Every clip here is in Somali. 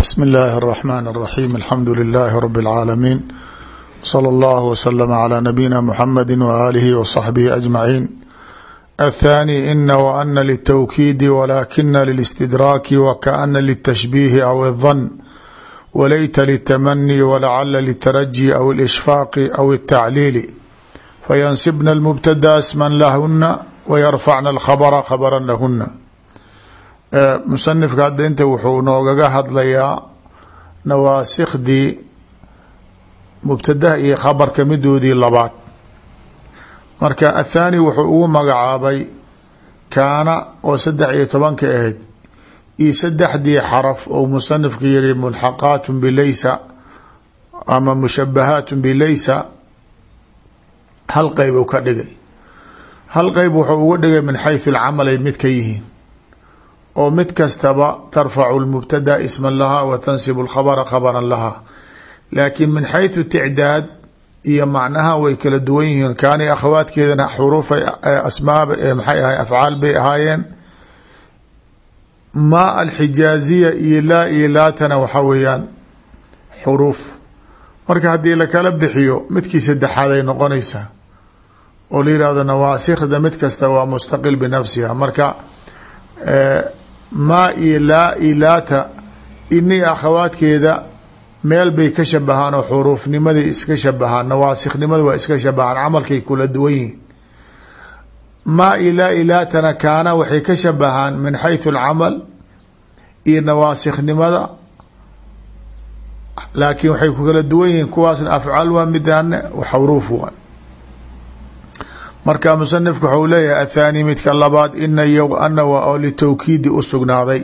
bsm اllahi الرحmn الرaxيm alxamdu لlh rb العaalamiin slى اllah wslm عlى nabiyina mxamedi وalihi وصaxbihi أجmaعin الthاني ina وأna lلtwkiidi wlakina lلاstidraaki wkaأna lلتashbiihi aw الظn walayta lلتmني walacala lلتraji aw الإshfaaqi aw التacliili fayansibna الmbtda sma lahuna wyarfacna الkhabra khabra lahuna musanifka hadda inta wuxuu noogaga hadlayaa nawaasikhdii mubtadaha iyo khabarka midoodii labaad. Marka athaani wuxuu ugu magacaabay kaana oo saddex iyo tobanka ahayd iyo saddexdii xaraf oo musanifka yihi mulxaqaat bilaysa ama mushabahaat bilaysa hal qeyb uu ka dhigay. Hal qeyb wuxuu uga dhigay min xayثu اlcamal ay mid ka yihiin oo mid kastaba tarfacu lmubtada isman lahaa wa tansibu lkhabra khabra lahaa laakiin min xayثu ticdaad iyo macnaha way kala duwan yihiin. Kaani akhawaadkeedana xuruufay asmaab maxay ahay afcaal bay ahaayeen. Maa alxijaaziya iyo laa iyo laatana waxa weeyaan xuruuf. Marka haddii lakala bixiyo midkii saddexaad ay noqonaysaa oo la yihahdo nawaasikda mid kasta waa mustaqil binafsiha. Marka maa iyo laa iyo laata ini akhawaadkeeda meel bay ka shabahaan oo xuruufnimaday iska shabahaan nawaasikhnimada waa iska shabahaan camalkay kula duwan yihiin. Maa iyo laa laatana kaana waxay ka shabahaan min xayثu alcamal iyo nawaasikhnimada laakiin waxay ku kala duwan yihiin kuwaasna afcaal waa midane xuruuf waa marka musanifku waxau leeyahay athaani midka labaad ina ana waa oo litowkiidi u sugnaaday.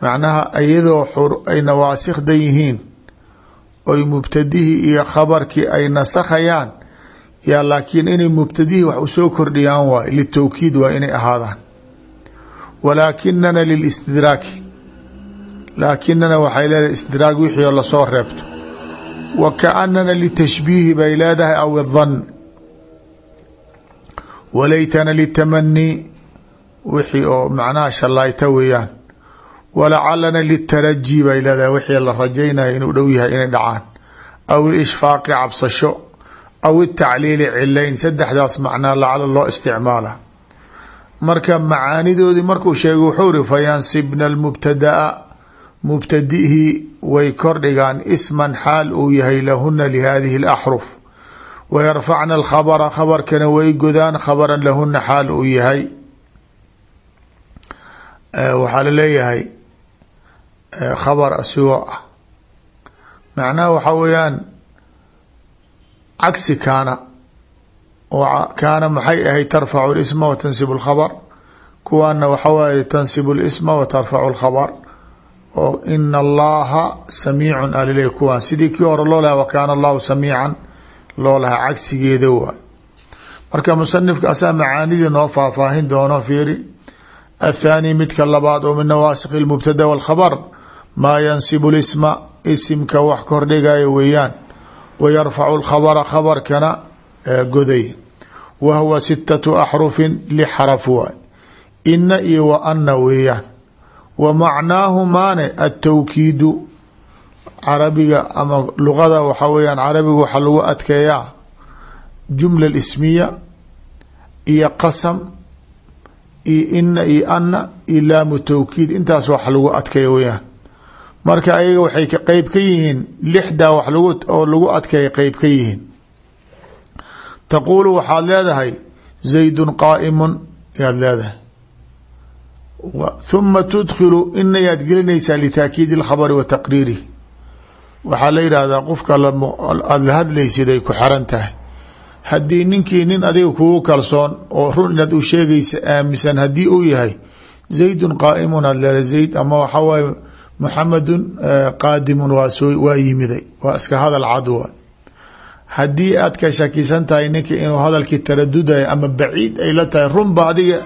Macnaha iyadoo ay nawaasikda yihiin oy mubtadihii iyo khabarkii ay nasakhayaan yaa laakiin inay mubtadihii wax u soo kordhiyaan waay litowkiid waa inay ahaadaan. Walaakinana lilistidraaki laakinana waxay leedahay istidraag wixii oo la soo reebto. Wa kaanana litashbiihi bay leedahay aw idan walaytana litamanii wixii oo macnaha shallaayta weeyaan. Walacalana litaraji bay leedahay wixii la rajaynaya inuu dhow yahay inay dhacaan. Aw ilishfaaqi cabsasho aw itacliili cilayn saddexdaas macnaa lacala loo isticmaala. Marka macaanidoodii markuu sheegay wuxuu iri fayansibna almubtadaa mubtadihii way kordhigaan isman xaal uu yahay lahuna lihadihi alaxruf wayarfacna alkhabra khabarkana way godaan khabran lahuna xaal uu yahay. waxaa la leeyahay khabar asigoo ah macnaha waxaa weeyaan cagsi kaana oo kaana maxay ahayd tarfacu lisma wa tansibu lkhabr kuwaana waxa waaye tansibu lisma wa tarfacu lkhabr oo ina allaha samiicun alile kuwaan sidii kii hore loo laha wa kaana allahu samiican loo cagsigeeda waay marka musanifka asaa macaanidii noo faahfaahin doono fiiri. Athaani midka labaad oo min nawaasik اlmubtada wاlkhabr maa yansibu lisma isimka wax kordhigayo weeyaan. Wayarfacu lkhabra khabarkana goday. Wa huwa sitatu axrufin lix xaraf waay ina iyo wa ana weeyaan. Wa macnaahu maane atawkiidu carabiga ama luqada waxaa weyaan carabiga waxaa lagu adkeeyaa jumla ismiya iyo qasam iyo ina iyo ana iyo laamu tawkiid. Intaas wax lagu adkeeya weyaan marka ayaga waxay qeyb ka yihiin lixdaa wax oo lagu adkeeya qeyb ka yihiin. Taquulu waxaad leedahay zaydun qaa'imun yaad leedahay. Huma tudkilu ina yaad gelinaysaa litaakiidi اlkhabri wa taqriirih waxaa la yidhaahdaa qofka aada la hadlaysid ay ku xeran tahay. Haddii ninkii nin adiga kugu kalsoon oo run inaad u sheegaysa aaminsan haddii uu yahay zaydun qaa'imun aad zayd ama waxaa waaye muxamedun qaadimun waa soo waa yimiday. Waa iska hadal cad waay. Haddii aad ka shakisan tahay ninka inuu hadalkii taradudayo ama baciid ay la tahay runba adiga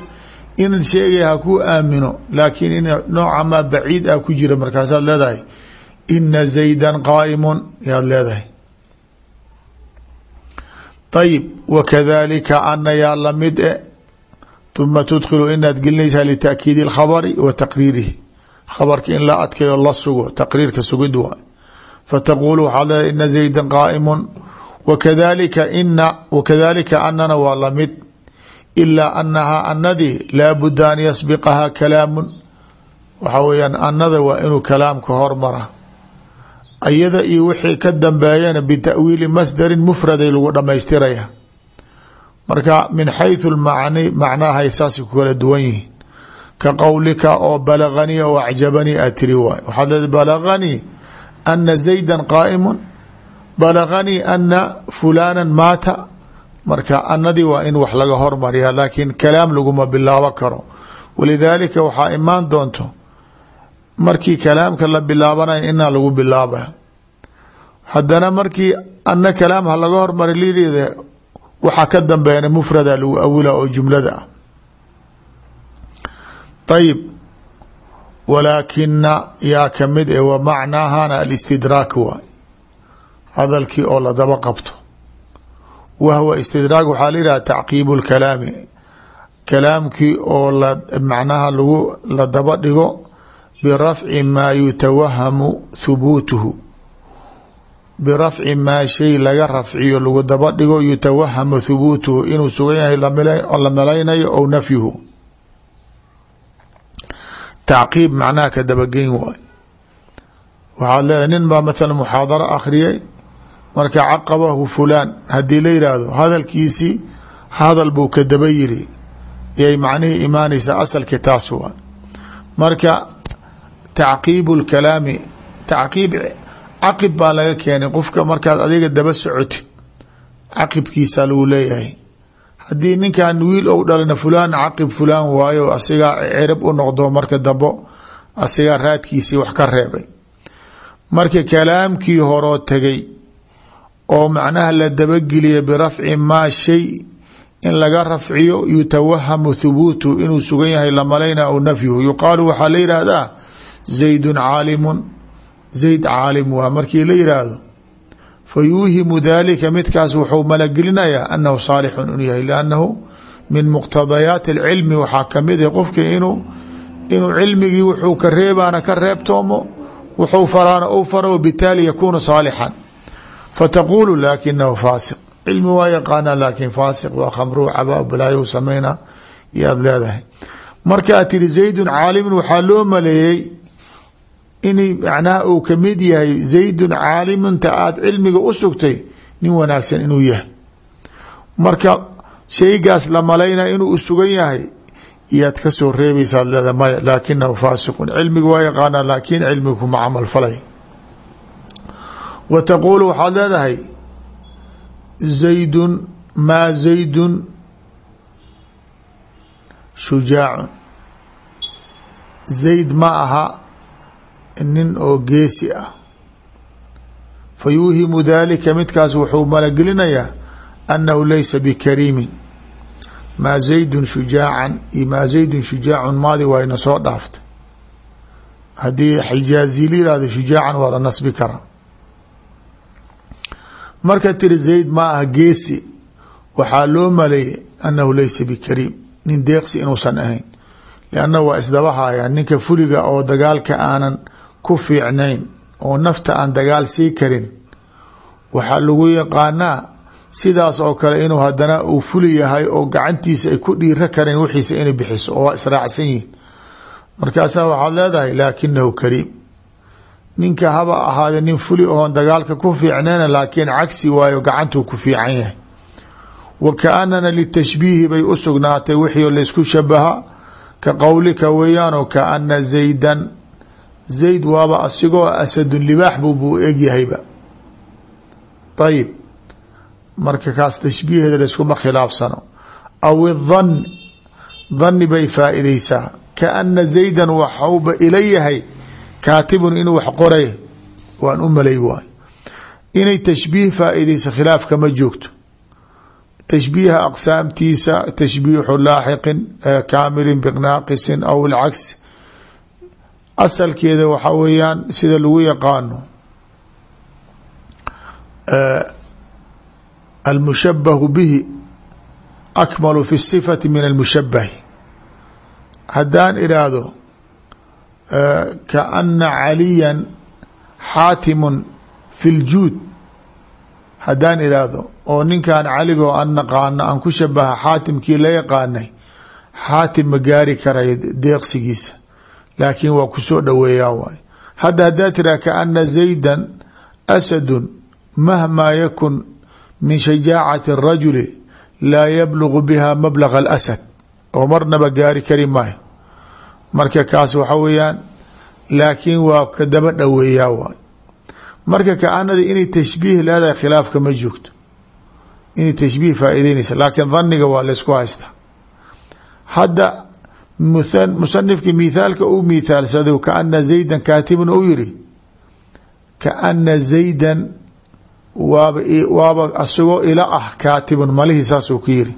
inaad sheegay ha kuu aamino laakiin in nooca maa baciid ah ku jira markaasaad leedahay ina zayda qaaimun yaad leedahay. Ayib wakadalika ana yaa la mid e uma tudkhilu inaad gelinaysaa litaakiidi اlkhabari wa taqriirihi. Khabarka in la adkayo la sugo taqriirka sugid waay fataqulu waxaad leedahay ina zayda qaa'imun wakadalika ina wakadalika anana waa la mid ilaa anahaa anadii laa budda an yasbiqahaa kalaamun. Waxaa weyaan anada waa inuu kalaamka hormara ayada iyo wixii ka dambeeyana bita'wiili masdarin mufraday lagu dhamaystiraya marka min xayثu macni macnahay saasay ku kala duwan yihiin. Ka qowlika oo balaganii oo acjabanii aad tiri waay. Waxaad leeda balaganii ana zayda qaa'imu balaganii ana fulana maata. Marka anadii waa in wax laga hormariya laakiin kalaam laguma bilaabo karo. Walidaalika waxaa imaan doonto markii kalaamka la bilaabanaya inaa lagu bilaabaya haddana markii ana kalaam ha laga hormari lideeda waxaa ka dambeeyana mufrada lagu awila oo jumlada ah. Ayib walaakina yaa ka mid e wa macnaahana alistidraak waay hadalkii oo la daba qabto. Wahwa istidraak waxaa la yidhaha tacqiibu lkalaami kalaamkii oo la macnaha lagu la daba dhigo birafci maa yutawahamu thubuutuhu birafci maa shay laga rafciyo lagu daba dhigo yutawahamu thubuutuhu inuu sugan yahay la malaynayo ou nafyuhu tacqiib macnaha ka dabageyn waay waxaad leedahay nin baa mathala muxaadaro akhriyay marka caqabahu fulaan haddii la yidhaahdo hadalkiisii hadal buu ka daba yiri yay macnihii imaanaysaa asalkii taas marka tacqiibu lkalaami tacqiib caqib baa laga keenay. Qofka markaad adiga daba socotid caqibkiisa lagu leeyahay. Haddii ninkan wiil ou dhalina fulaan caqib fulaan waayo asigaa cirib u noqdo marka dambo asigaa raadkiisii wax ka reebay. Marka kalaamkii horoo tegay oo macnaha la dabageliya birafci maa shay in laga rafciyo yutawahamu thubuutu inuu sugan yahay la malayna aw nafyuhu. Yuqaalu waxaa la yidhaahdaa zaydun caalimun zayd caalim waa markii la yidhaahdo fa yuuhimu dalika midkaas wuxuu malagelinayaa anahu saalixun inuu yahay liannahu min muqtadayaati alcilmi waxaa ka mid ah qofka inuu inuu cilmigii wuxuu ka reebaana ka reebtoomo wuxuu faraana u faro wabitaali yakuunu saalixan fataqulu laakinahu faasiq cilmi waa yaqaanaa laakin faasiq waa khamruu cabaa balaayow samayna yaad leedahay markaad tiri zaydun caalimun waxaa loo maleeyey inay macnaha uu ka mid yahay zaydun caalimunta aada cilmiga u sugtay nin wanaagsan inuu yahay. Marka shaygaas la malaynaya inuu sugan yahay yaad ka soo reebaysaad leedahay maya laakinahu faasiqun. Cilmiga waa yaqaanaa laakiin cilmiga kuma camal falay. Wa taquulu waxaad leedahay zaydun maa zaydun shujaacun. Zayd ma aha nin oo geesi ah. Fa yuuhimu dalika midkaas wuxuu malagelinayaa annahu laysa bikariimin. Maa zaydun shujaacan iyo maa zaydun shujaacun maadi wayna soo dhaaftay. Haddii xijaazi la yihahdo shujaacan waa la nasbi karaa marka tiri zayd ma aha geesi waxaa loo maleeyay annahu laysa bikariim nin deeqsi inuusan ahayn. Lianna waa isdabahaya ninka fuliga oo dagaalka aanan ku fiicnayn oo nafta aan dagaal sii karin waxaa lagu yaqaanaa sidaas oo kale inuu hadana uu fuli yahay oo gacantiisa ay ku dhiiro kareen wixiisa inay bixiso oo waa israacsan yihiin markaasaa waxaad leedahay laakinahu kariim. Ninka haba ahaade nin fuli oon dagaalka ku fiicnayna laakiin cagsi waayo gacantuu ku fiican yahay. Wa kaanana litashbiihi bay u sugnaatay wixii laysku shabaha ka qowlika weeyaanoo kaana zaydan zayd waaba asigoo asadun libaax bu buu egyahayba ayib marka kaas tashbiiheeda layskuma khilaafsano. Aw idan dani bay faa'iideysaa kaana zaydan waxauba ila yahay kaatibun inuu wax qoray waan u malay waay inay tashbiih faa'iideysa khilaaf kama joogto. Tashbiiha aqsaamtiisa tashbiixu laaxiqin kaamilin binaaqisin aw ilcagsi asalkeeda waxaa weeyaan sida lagu yaqaano almushabahu bihi akmalu fi sifati min almushabahi haddaan iraahdo kaana caliya xaatimun fi ljuud haddaan iraahdo oo ninkan caligoo an naqaano aan ku shabaha xaatimkii la yaqaanay xaatim ma gaari karayo deeqsigiisa laakiin waa ku soo dhoweeyaa waay. Hadda haddaa tiraa kaana zaydan asadun mahmaa yakun min shajaacati arajuli laa yablugu biha mablaga alasad. Oo marnaba gaari kari maayo. Marka kaas waxa weeyaan laakiin waa ka daba dhoweeyaa waay. Marka kaanada inay tashbiih leedahay khilaafka ma joogto. Inay tashbiih faa'ideynaysa laakiin daniga waa laysku haystaa hadda musanifki mithaalka uu mithaalsado kaana zaydan kaatibun uu yiri kaana zaydan waaba waaba asagoo ila ah kaatibun malihii saasuu ku yiri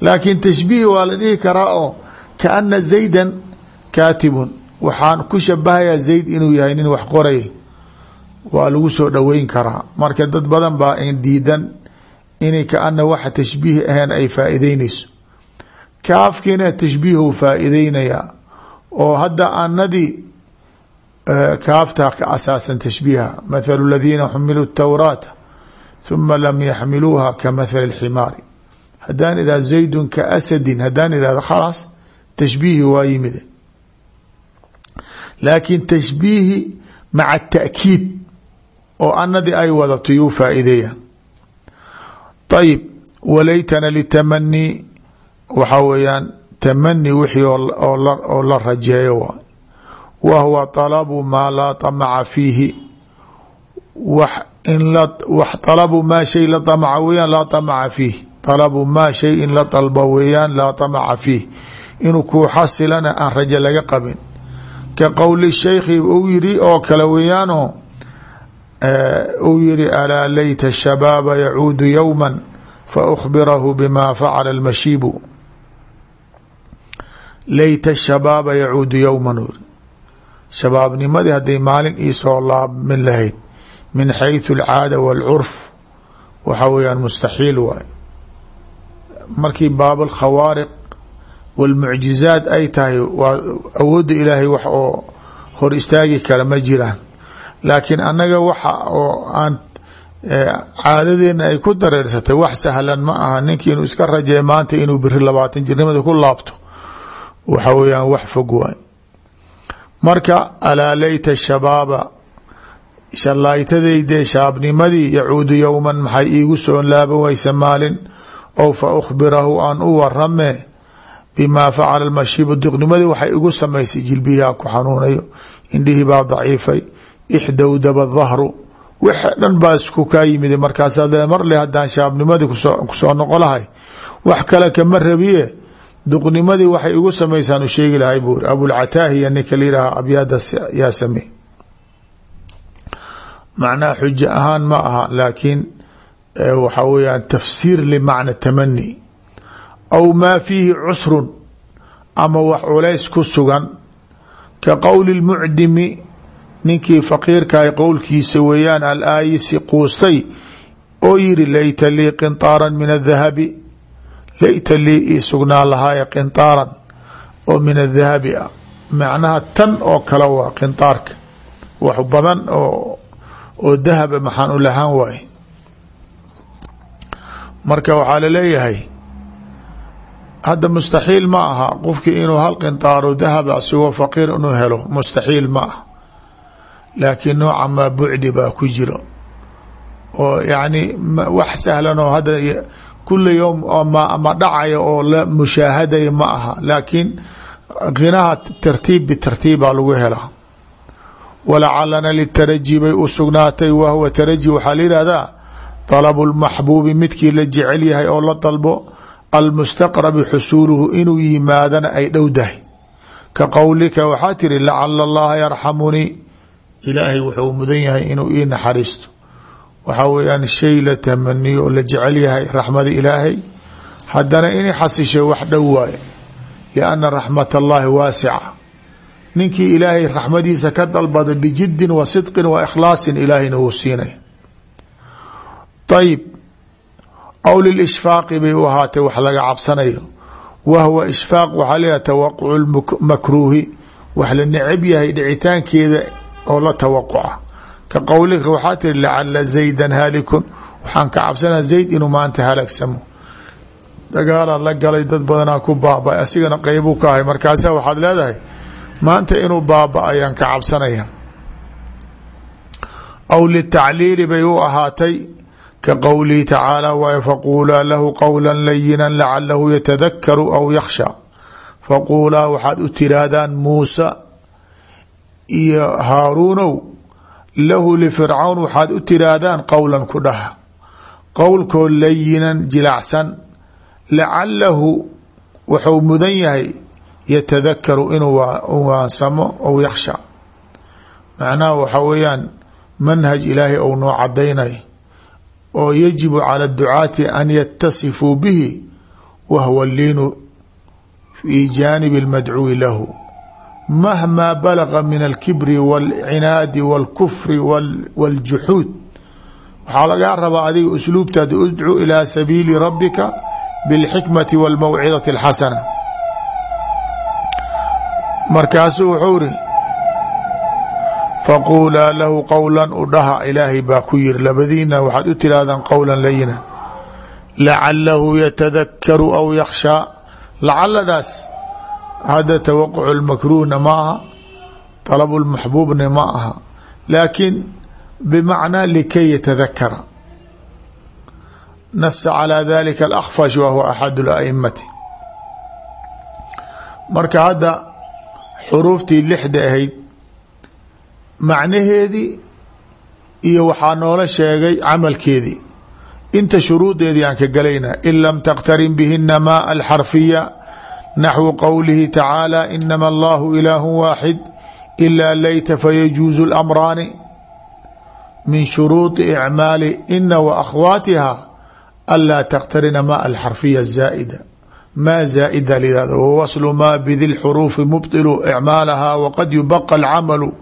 laakiin tashbiih waa la dhihi karaa oo kaana zaydan kaatibun waxaan ku shabahayaa zayd inuu yahay nin wax qoray waa lagu soo dhoweyn karaa. Marka dad badan baa diidan inay kaana waxa tashbiih ahayn ay faa'ideynayso kaafkiina tashbiihu faa'iideynayaa oo hadda anadii kaaftaa ka asaasan tashbiiha. Mathalu ladiina xumiluu tawraata huma lam yaxmiluuha ka mathali اlximaari haddaan idhahdo zaydun ka asadin haddaan idhahdo khalaas tashbiihi waa yimide laakiin tashbiihi maca ta'kiid oo anadii ay wadato yuu faa'iideeya ayib walaytana litamanii waxaa weeyaan tamani wixii oo la rajeeyo waay. Wa huwa alabu maa laa amaca fiihi. Wax alabu maa shay la amaca weyaan laa amaca fiih. Alabu maa shay in la dalba weeyaan laa amaca fiih. Inuu kuu xasilana aan raje laga qabin. Ka qowli shaykhi uu yiri oo kale weeyaano uu yiri alaa layta shabaaba yacuudu yowma fa khbirahu bima facala almashiibu layta shabaaba yacuudu yowman shabaabnimadii hadday maalin iisoo laabmin lahayd min xayثu alcaada wاlcurf waxa weeyaan mustaxiil waay. Markii baab alkhawaariq walmucjizaad ay tahay waa awoodda ilaahay wax oo hor istaagi kara ma jiraan. Laakiin annaga waxa oo aan caadadeenna ay ku dareersatay wax sahlan ma aha ninkiinu iska rajay maanta inuu biri labaatan jirnimada ku laabto waxa weeyaan wax fog waay. Marka alaa layta shabaaba? Shallaaytadayde shaabnimadii yacuudu yowman maxay iigu soo laaban waysa maalin? Ow fa ukhbirahu aan u warame bimaa facala mashiibu duqnimadii waxay igu samaysay jilbiyaa ku xanuunayo indhihii baa daciifay ixdowdaba dahru wix dhan baa isku kaa yimid markaasaad marle haddaan shaabnimadii ku soo noqo lahay wax kale kama rabiye duqnimadii waxay igu samaysaan u sheegi lahay buuri. Abulcataahiya ninka layidhaaha abyaada yaa samey macnaha xujo ahaan ma aha laakiin waxa weeyaan tafsiir limacna tamani aw maa fiihi cusrun ama wax culays ku sugan. Ka qowli lmucdimi ninkii faqiirkahay qowlkiisa weeyaan alaayisi quustay oo yiri layta lii qintaaran min adahabi layta lii ii sugnaa lahaaya qintaaran oo min adahabi ah. Macnaha tan oo kale waa qintaarka. Wax badan oo oo dahaba maxaan u lahaan waaye marka waxaa la leeyahay hadda mustaxiil ma aha qofkii inuu hal qintaaro dahaba asigoo faqiir inuu helo mustaxiil ma ah laakiin nooca maa bucdi baa ku jiro. Oo yacni wax sahlan oo hadda kula yowm ma dhacaya oo la mushaahadaya ma aha laakiin khinaha tartiib bitartiibbaa lagu helaa walacalana litaraji bay u sugnaatay wahwa taraji waxaa la yihahdaa dalabu lmaxbuubi midkii la jecel yahay oo la dalbo almustaqrabi xusuuluhu inuu yimaadana ay dhowdahay ka qowlika waxaa tiri lacala allaha yarxamunii ilaahay wuxuu mudan yahay inuu ii naxariisto waxaa weeyaan shay la tamaniyo oo la jecel yahay raxmada ilaahay. Haddana inay xasishay wax dhow waaye. Lianna raxmat allahi waasica. Ninkii ilaahay raxmadiisa ka dalbada bijidin wa sidqin wa ikhlaasin ilaahayna wuu siinay. Ayib aw lilishfaaqi bay u ahaatay wax laga cabsanayo. Wa hwa ishfaaq waxaa leeyahay tawaqucu makruuhi. Wax la necab yahay dhicitaankeeda oo la tawaquca ka qowlika waxaa tiri lacala zaydan haalikun. Waxaan ka cabsanaa zayd inuu maanta halaagsamo dagaalaa la galay dad badanaa ku baaba asigana qeybuu ka ahay. Markaasa waxaad leedahay maanta inuu baaba ayaan ka cabsanaya aw litacliili bay u ahaatay ka qowlihi tacaala waay faquulaa lahu qowla layina lacalahu yatadakaru aw yakhsha. Faquulaa waxaad u tiraahdaan muusa iyo haaruunow lahu lifircawn waxaad u tiraahdaan qowlan ku dhaha. Qowlkoo layinan jilacsan lacalahu wuxuu mudan yahay yatadakaru inuu waansamo ou yakhsha macnaha waxaa weeyaan manhaj ilaahay ou noo cadaynay oo yajibu cala ducaati an yatasifuu bihi wahwa liinu fi jaanibi اlmadcuwi lahu mahmaa balaga min alkibri wاlcinaadi wاlkufri wاljuxuud waxaa lagaa rabaa adiga usluubtaada udcu ilaa sabiili rabbika bilxikmati wاlmawcidati اlxasana markaasuu wuxuu iri faquulaa lahu qowla u dhaha ilaahay baa ku yiri labadiina waxaad u tirahdaan qowla layina lacalahu yatadakaru aw yakhshaa lacaladaas hadda tawaquc lmakruhna ma aha طalab lmaxbuubna ma aha laakiin bimacnaa likay yatadakara nasa calىa dalika alakfash wa huwa axadu laimati marka hadda xuruuftii lixda ahayd macnaheedii iyo waxaa noola sheegay camalkeedii inta shuruudeedii aan ka galayna in lam taqtarin bihina ma alxarfiya naxwu qowlihi tacaala inama allahu ilaahu waaxid ilaa layta fayajuuzu lamraani min shuruudi icmaali ina wa akhwaatiha anlaa taqtarina ma alxarfiya zaa'ida ma zaa'ida lihahdo wawaslu ma bidi lxuruufi mubطilu icmaalaha waqad yubaqa alcamalu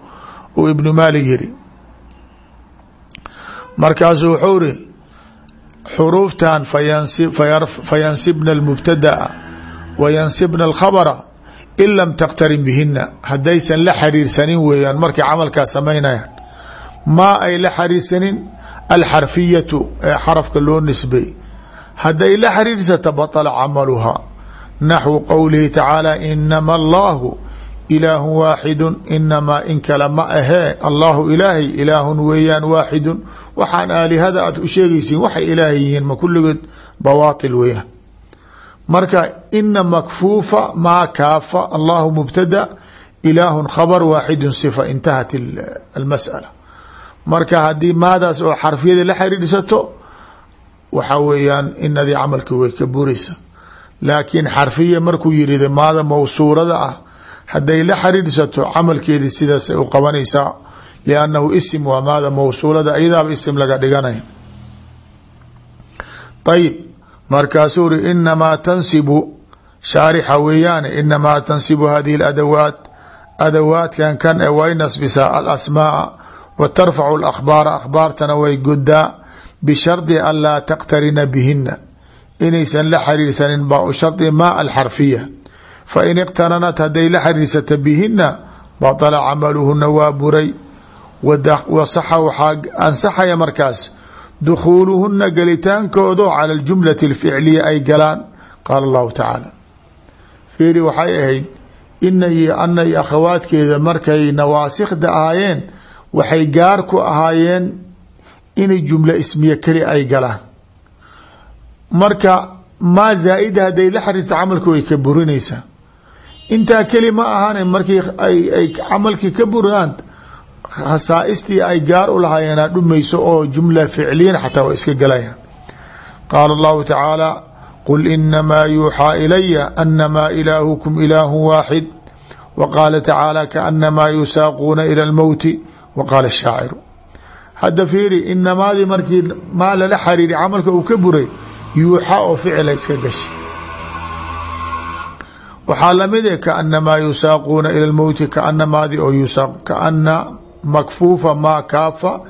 uu ibnu maalik yiri markaasuu wuxuu iri xuruuftan fayansibna اlmubtadaa wayansibna alkhabra in lam taqtarin bihina haddaysan la xariirsanin weeyaan markay camalkaas samaynayaan. Maa ay la xariirsanin alxarfiyatu ee xarafka loo nisbay. Hadday la xariirsata baطla camaluha naxwu qowlihi tacaala inama allahu ilaahu waaxidu inamaa in kale ma ahee allahu ilaahay ilaahun weeyaan waaxidun waxaan aalihada aad u sheegaysiin waxay ilaahay yihiin ma kulligood bawaatil weeyaan marka ina makfuufa maa kaafa. Allahu mubtada ilaahun khabar waaxidun sifa intahat almas'ala. Marka haddii maadaas oo xarfiyada la xiriirsato waxa weeyaan inadii camalka way ka buraysa laakiin xarfiya markuu yirida maada mawsuurada ah hadday la xiriirsato camalkeedii sidaasay u qabanaysaa liannahu isim waa maada mawsuulada iyadaaba isim laga dhiganaya ayib markaasuu ri inamaa tansibu. Shaarixa weeyaane inamaa tansibu hadihi ladawaat adawaadkan kan ee way nasbisaa alasmaaa wa tarfacu alakhbaara. Akhbaartana way godaa bishardi an laa taqtarina bihina inaysan la xiriirsanin baa shardi maa alxarfiya. Fa in iqtaranat hadday la xiriirsata bihina batala camaluhuna waa buray. Wasaxa waxaa ansaxaya markaas dukhuuluhuna gelitaankoodo cala aljumlati alficliya ay galaan qaala allahu tacaala fiiri waxay ahayd ina iyo anna iyo akhawaadkeeda markay nawaasikda ahaayeen waxay gaar ku ahaayeen inay jumlo ismiye keli ay galaan marka maa zaa-ida hadday la xariista camalku way ka burinaysaa intaa keli ma ahaan markii ay camalkii ka buraan khasaaistii ay gaar u lahaayeenaa dhumayso oo jumla ficliyan xataa waa iska galayaan. Qaala allahu tacaala qul inamaa yuuxaa ilaya anamaa ilaahukum ilaahu waaxid. Wa qaala tacaala kaanamaa yusaaquuna ila lmowti wa qaala shaaciru hadda fiiri inamaadii markii maa lala xariiri camalka uu ka buray yuuxa oo ficila iska gashay waxaa la mid e kaanamaa yusaaquuna ila lmowti kaanamaadi oo yusaaq kaana makfuufa maa kaafa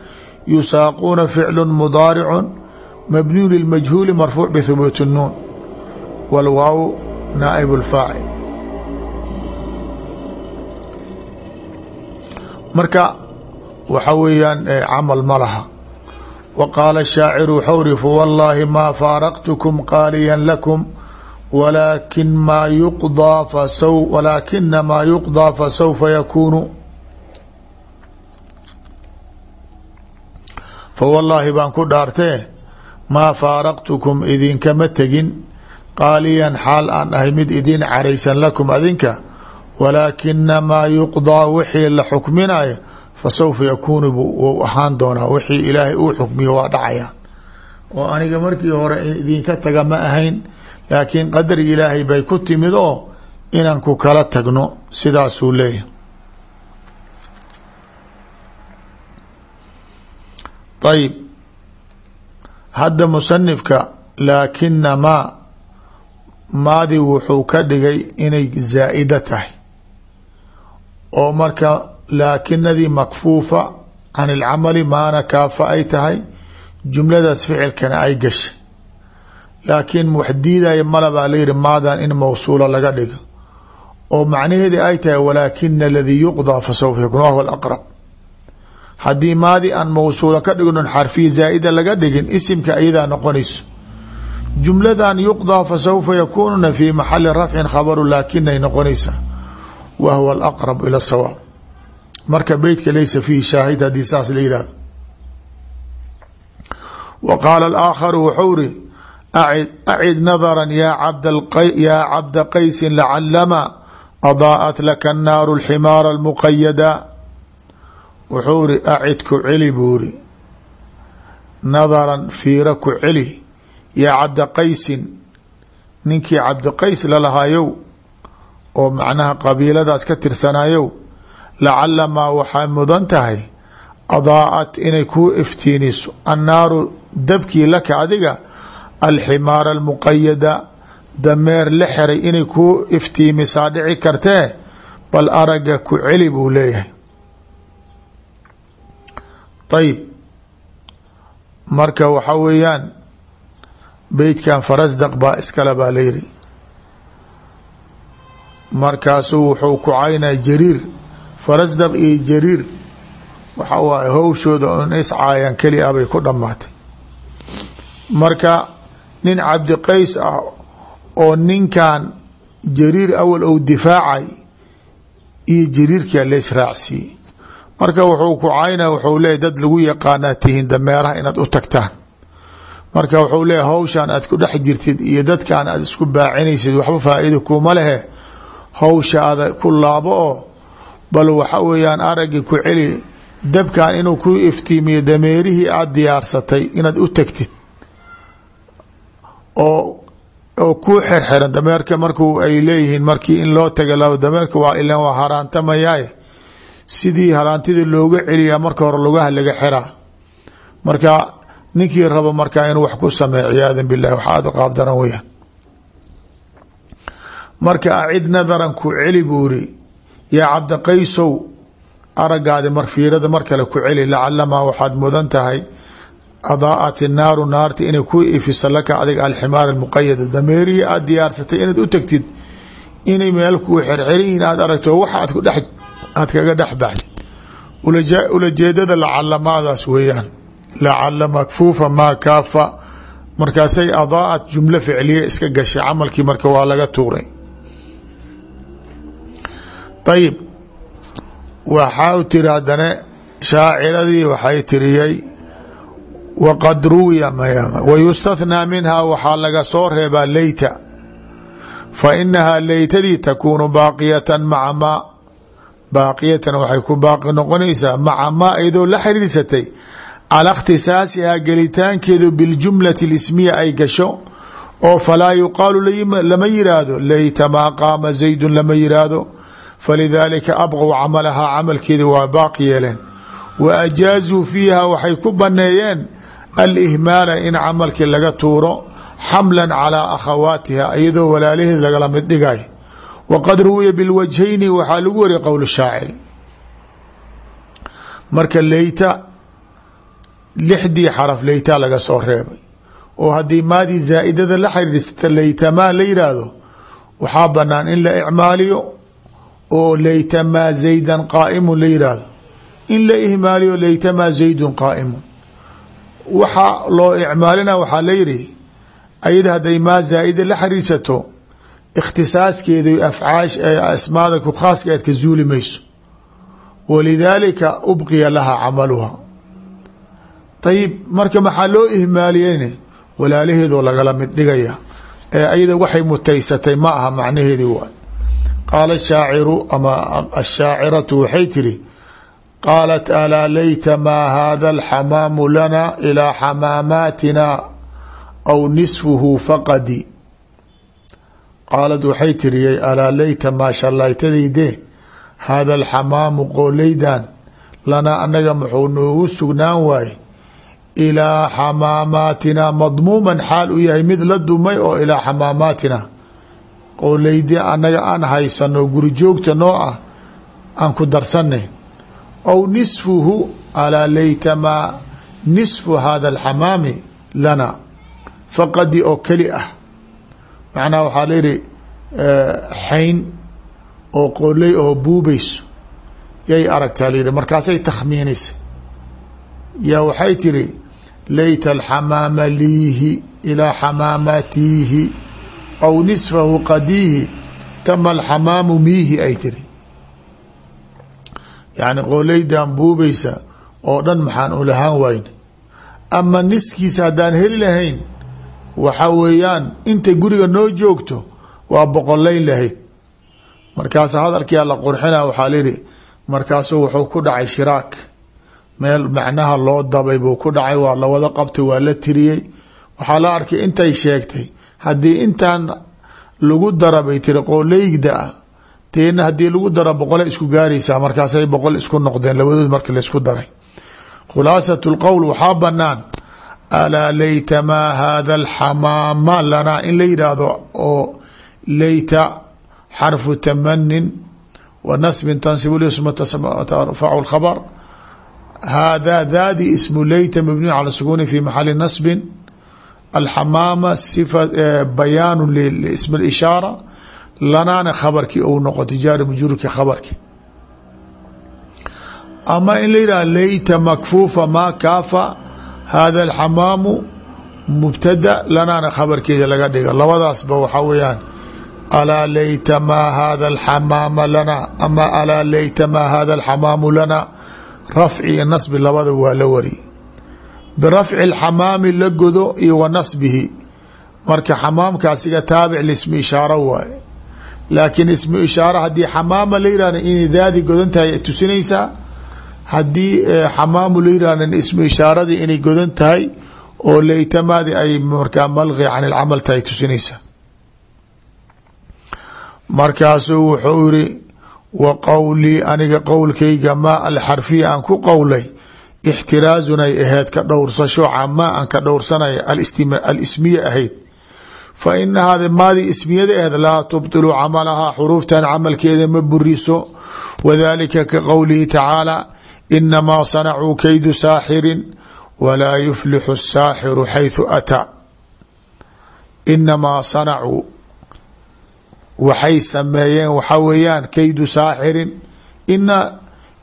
yusaaquuna ficlu mudaaricu mabniyu lilmajhuuli marfuuc bihubuuti اnnuun walwaaw naaib اlfaacil marka waxa weeyaan camal ma laha wa qaala shaaciru waxau ri fawallaahi maa faaraqtukum qaaliyan lakum walaakin ma yuqdaa fasw walaakina maa yuqdaa fasawfa yakuunu fawallaahi baan ku dhaartee maa faaraqtukum idinkama tegin qaaliyan xaal aan ahay mid idin caraysan lakum adinka walaakina maa yuqdaa wixii la xukminayo fasawfa yakuunu wou ahaan doonaa wixii ilaahay uu xukmiyo waa dhacayaan oo aniga markii hore idinka taga ma ahayn laakiin qadar ilaahay bay ku timid oo inaan ku kala tagno sidaasuu leeyahay ayib hadda musanifka laakina maa maadi wuxuu ka dhigay inay zaa'ida tahay oo marka laakinadii makfuufa can ilcamali maana kaafa ay tahay jumladaas ficilkana ay gashay laakiin wax diidaya malabaa layihi maadan in mawsuula laga dhigo oo macnaheedi ay tahay walaakina aladii yuqdaa fa sawfa yakun wahwa alaqrab haddii maadi aan mawsuula ka dhignon xarfiya zaa'ida laga dhigin isimka ayadaa noqonayso. Jumladan yuqdaa fa sawfa yakununa fi maxali rafcin khabaru laakinay noqonaysaa wa huwa alaqrab ila sawaab marka beytka laysa fiihi shaahid haddii saas la yihahdo wa qaala alaakharu wuxuu ri acid nadaran yaa cabda qaysin lacalama adaa'at laka annaaru alximaara almuqayada wuxuu ri acid ku celi buu ri nadaran fiira ku celi yaa cabda qaysin ninkii cabdiqays lalahayow oo macnaha qabiiladaas ka tirsanayow lacala maa waxay mudan tahay adaa'at inay kuu iftiiniso annaaru dabkii laka adiga alximaara almuqayada dameer la xeray inay kuu iftiimisaa dhici kartee bal aragga ku celi buu leeyahay ayib marka waxa weeyaan beytkan farasdaq baa iskale baa la yiri. Markaasuu wuxuu ku caynaa jariir. Farasdaq iyo jariir waxa waaye howshooda un iscaayaan keli ah bay ku dhammaatay. Marka nin cabdiqays ah oo ninkan jariir awal ou difaacay iyo jariirkaa la israacsiiyey marka wuxuu ku caynaa wuxuu leeyahy dad lagu yaqaanaa tihiin dameeraha inaad u tagtaan. Marka wuxuu leeyahy hawshan aad ku dhex jirtid iyo dadkan aad isku baacinaysid waxba faa-iida kuma lehe. Hawshaada ku laabo bal waxa weeyaan araggii ku celi dabkan inuu ku iftiimiyo dameerihii aada diyaarsatay inaad u tagtid. Oo oo kuu xerxeran dameerka marku ay leeyihiin markii in loo taga labo dameerka waa ilan waa haraantamayaaye sidii haraantida looga celiyaa marka hore lugaha laga xiraa marka ninkii rabo markaa inuu wax ku sameeyo ciyaadan billahi wax aada qaab daran weyaan marka acid nadaran ku celi buu iri yaa cabdiqaysow aragaadi mar fiirada mar kale ku celi lacalamaa waxaad mudan tahay adaa'at naaru naarta inay ku ifisa laka adiga alximaar almuqayada dameerihii aada diyaarsatay inaad u tagtid inay meel kuu xerxeriyiin aada aragto waxa aad ku dhex aada kaga dhex baxdid ulajeedada lacalamaadaas weeyaan. Lacala makfuufa maa kaafa. Markaasay adaa'at jumlo ficliya iska gashay camalkii marka waa laga tuuray. Ayib waxaa u tiri haddana shaaciradii waxay tiriyey waqad ruwiya wayustathnaa minhaa waxaa laga soo reebaa leyta. Fa inahaa leytadii takuunu baaqiyatan maca maa baaqiyatan waxay ku baaqi noqonaysaa maca maa iyadoo la xiriirsatay calaa ikhtisaasihaa gelitaankeedu biljumlati اlismiya ay gasho oo falaa yuqaalu lama yiraahdo leyta maa qaama zaydun lama yiraahdo. Falidaalika abqow camalahaa camalkeeda waa baaqi yeeleen. Wa ajaazuu fiiha waxay ku baneeyeen alihmaala in camalkii laga tuuro xamlan calaa akhawaatiha iyadoo walaalaheed lagala mid dhigay waqad ruwiya bilwajhayni waxaa lagu wariyay qowl shaaciri marka leyta lixdii xaraf leytaa laga soo reebay oo haddii maadii zaa'idada la xiriirsata leytamaa la yidhaahdo waxaa banaan in la icmaaliyo oo leytamaa zaydan qaa'imun la yidhaahdo in la ihmaaliyo laytamaa zaydun qaa'imun waxaa loo icmaalina waxaa la yidhi ayada hadday maa ikhtisaaskeeda afcaash asmaada ku khaaska aad ka zuuli mayso walidaalika ubqiya laha camaluha. Ayib marka maxaa loo ihmaaliyeyne? Walaalaheedoo lagala mid dhigaya. Ee ayada waxay mutaysatay ma aha macnaheedii waay qaala shaaciru ama ashaaciratu waxay tiri qaalat alaa layta maa hada alxamaamu lana ilaa xamaamaatina aw nisfuhu faqadi qaalad waxay tiriyey alaa layta maa shallaytadayde hada alxamaamu qooleydan lanaa annaga muxuu noogu sugnaan waaye ilaa xamaamaatina madmuuman xaal u yahay mid la dumay oo ilaa xamaamaatina qooleydi annaga aan haysano guri joogta noo ah aan ku darsanay aw nisfuhu alaa layta maa nisfu hada alxamaami lana faqadi oo keli ah macnaha waxaa layihi xayn oo qooley oo buubayso yay aragtaa layihi markaasay takhmiinaysa. Yaa waxay tiri layta alxamaama liihi ilaa xamaamatiihi aw nisfahu qadiihi tama alxamaamu miihi ay tiri yacni qooleydan buubaysa oo dhan maxaan u lahaan wayn ama niskiisa haddaan heli lahayn waxa weeyaan intay guriga noo joogto waa boqolayn lahayd. Markaas hadalkiia la qurxina waxaa lihi markaasuu wuxuu ku dhacay shiraak. Meel macnaha loo dabay buu ku dhacay waa lawada qabtay waa la tiriyey. Waxaa la arkay intay sheegtay haddii intaan lagu dara bay tiri qooleyda ah teena haddii lagu daro boqole isku gaaraysaa markaasay boqol isku noqdeen labadood marka laysku daray. Khulaasat lqowl waxaa banaan alaa layta maa hada alxamaama lanaa in la yidhaahdo oo layta xarfu tamanin wa nasbin tansib lisma tarfacu lkhabr hada dadi ismu layta mabniyu cala sukuni fi maxali nasbin alxamaama sifa bayaanu lism اlishaara lanaana khabarkii ou noqoto jaari majruurki khabarki ama in la yidhah layta makfuufa maa kaafa hada alxamaamu mubtada lanaana khabarkeeda laga dhiga labadaasba waxaa weeyaan alaa layta maa hada alxamaama lana ama alaa layta maa hada alxamaamu lana rafci iyo nasbi labada waa la wari birafci alxamaami la godo iyo wa nasbihi marka xamaamka asiga taabic lismi ishaaro waaye laakiin ismu ishaare haddii xamaama la yihahda inay daadi godan tahay tusinaysaa haddii xamaamu la yihahda ismu ishaaradii inay godan tahay oo laytamaadi ay markaa malqi can ilcamal tahay tusinaysaa markaasuu wuxuu yiri wa qowlii aniga qowlkayga maa alxarfiya aan ku qowlay ixtiraazun ay ahayd ka dhowrsasho camaa aan ka dhowrsanaya alismiya ahayd. Fa ina hada maadii ismiyada aheed laa tubطilu camalahaa xuruuftan camalkeeda ma buriso. Wadalika ka qowlihi tacaala inamaa sanacuu kaydu saaxirin walaa yuflixu asaaxiru xaytu ataa inamaa sanacuu waxay sameeyeen waxaa weeyaan kaydu saaxirin ina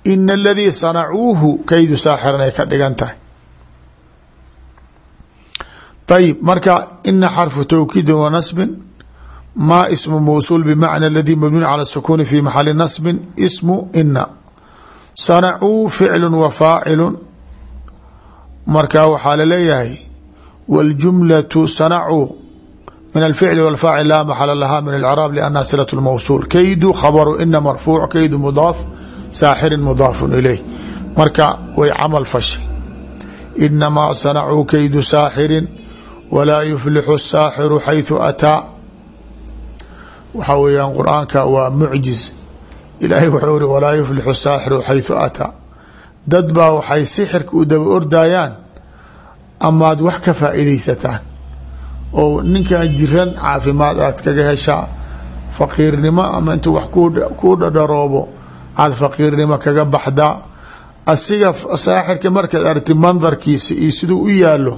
ina aladii sanacuuhu kaydu saaxirin ay ka dhigan tahay ayib marka ina xarfu towkiidin wa nasbin maa ismu mawsuul bimacna aladii mabniun cala sukuuni fi maxali nasbin ismu ina sanacuu ficlu wa faacilu marka waxaa laleeyahay waاljumlatu sanacuu min alficli wاlfaacil laa maxala laha min alcraab liannaha silaة اlmawsuul kaydu khabaru ina marfuuc kaydu mudaaf saaxirin mudaafun ilayh marka way camal fashay inamaa sanacuu kaydu saaxirin walaa yuflixu الsaaxiru xayثu ataa waxaa weeyaan qur-aanka waa mucjiz ilaahay wuxuu iri walaa yuflixu saaxiru xaydu ataa. Dad baa waxay sixirka u daba ordaayaan amaad wax ka faa'iidaysataan. Oo ninkan jiran caafimaad aad kaga heshaa faqiirnimo ama intuu wax kuu dhadharoobo aad faqiirnimo kaga baxdaa. Asiga saaxirka markaad aragti mandarkiisa iyo siduu u yaallo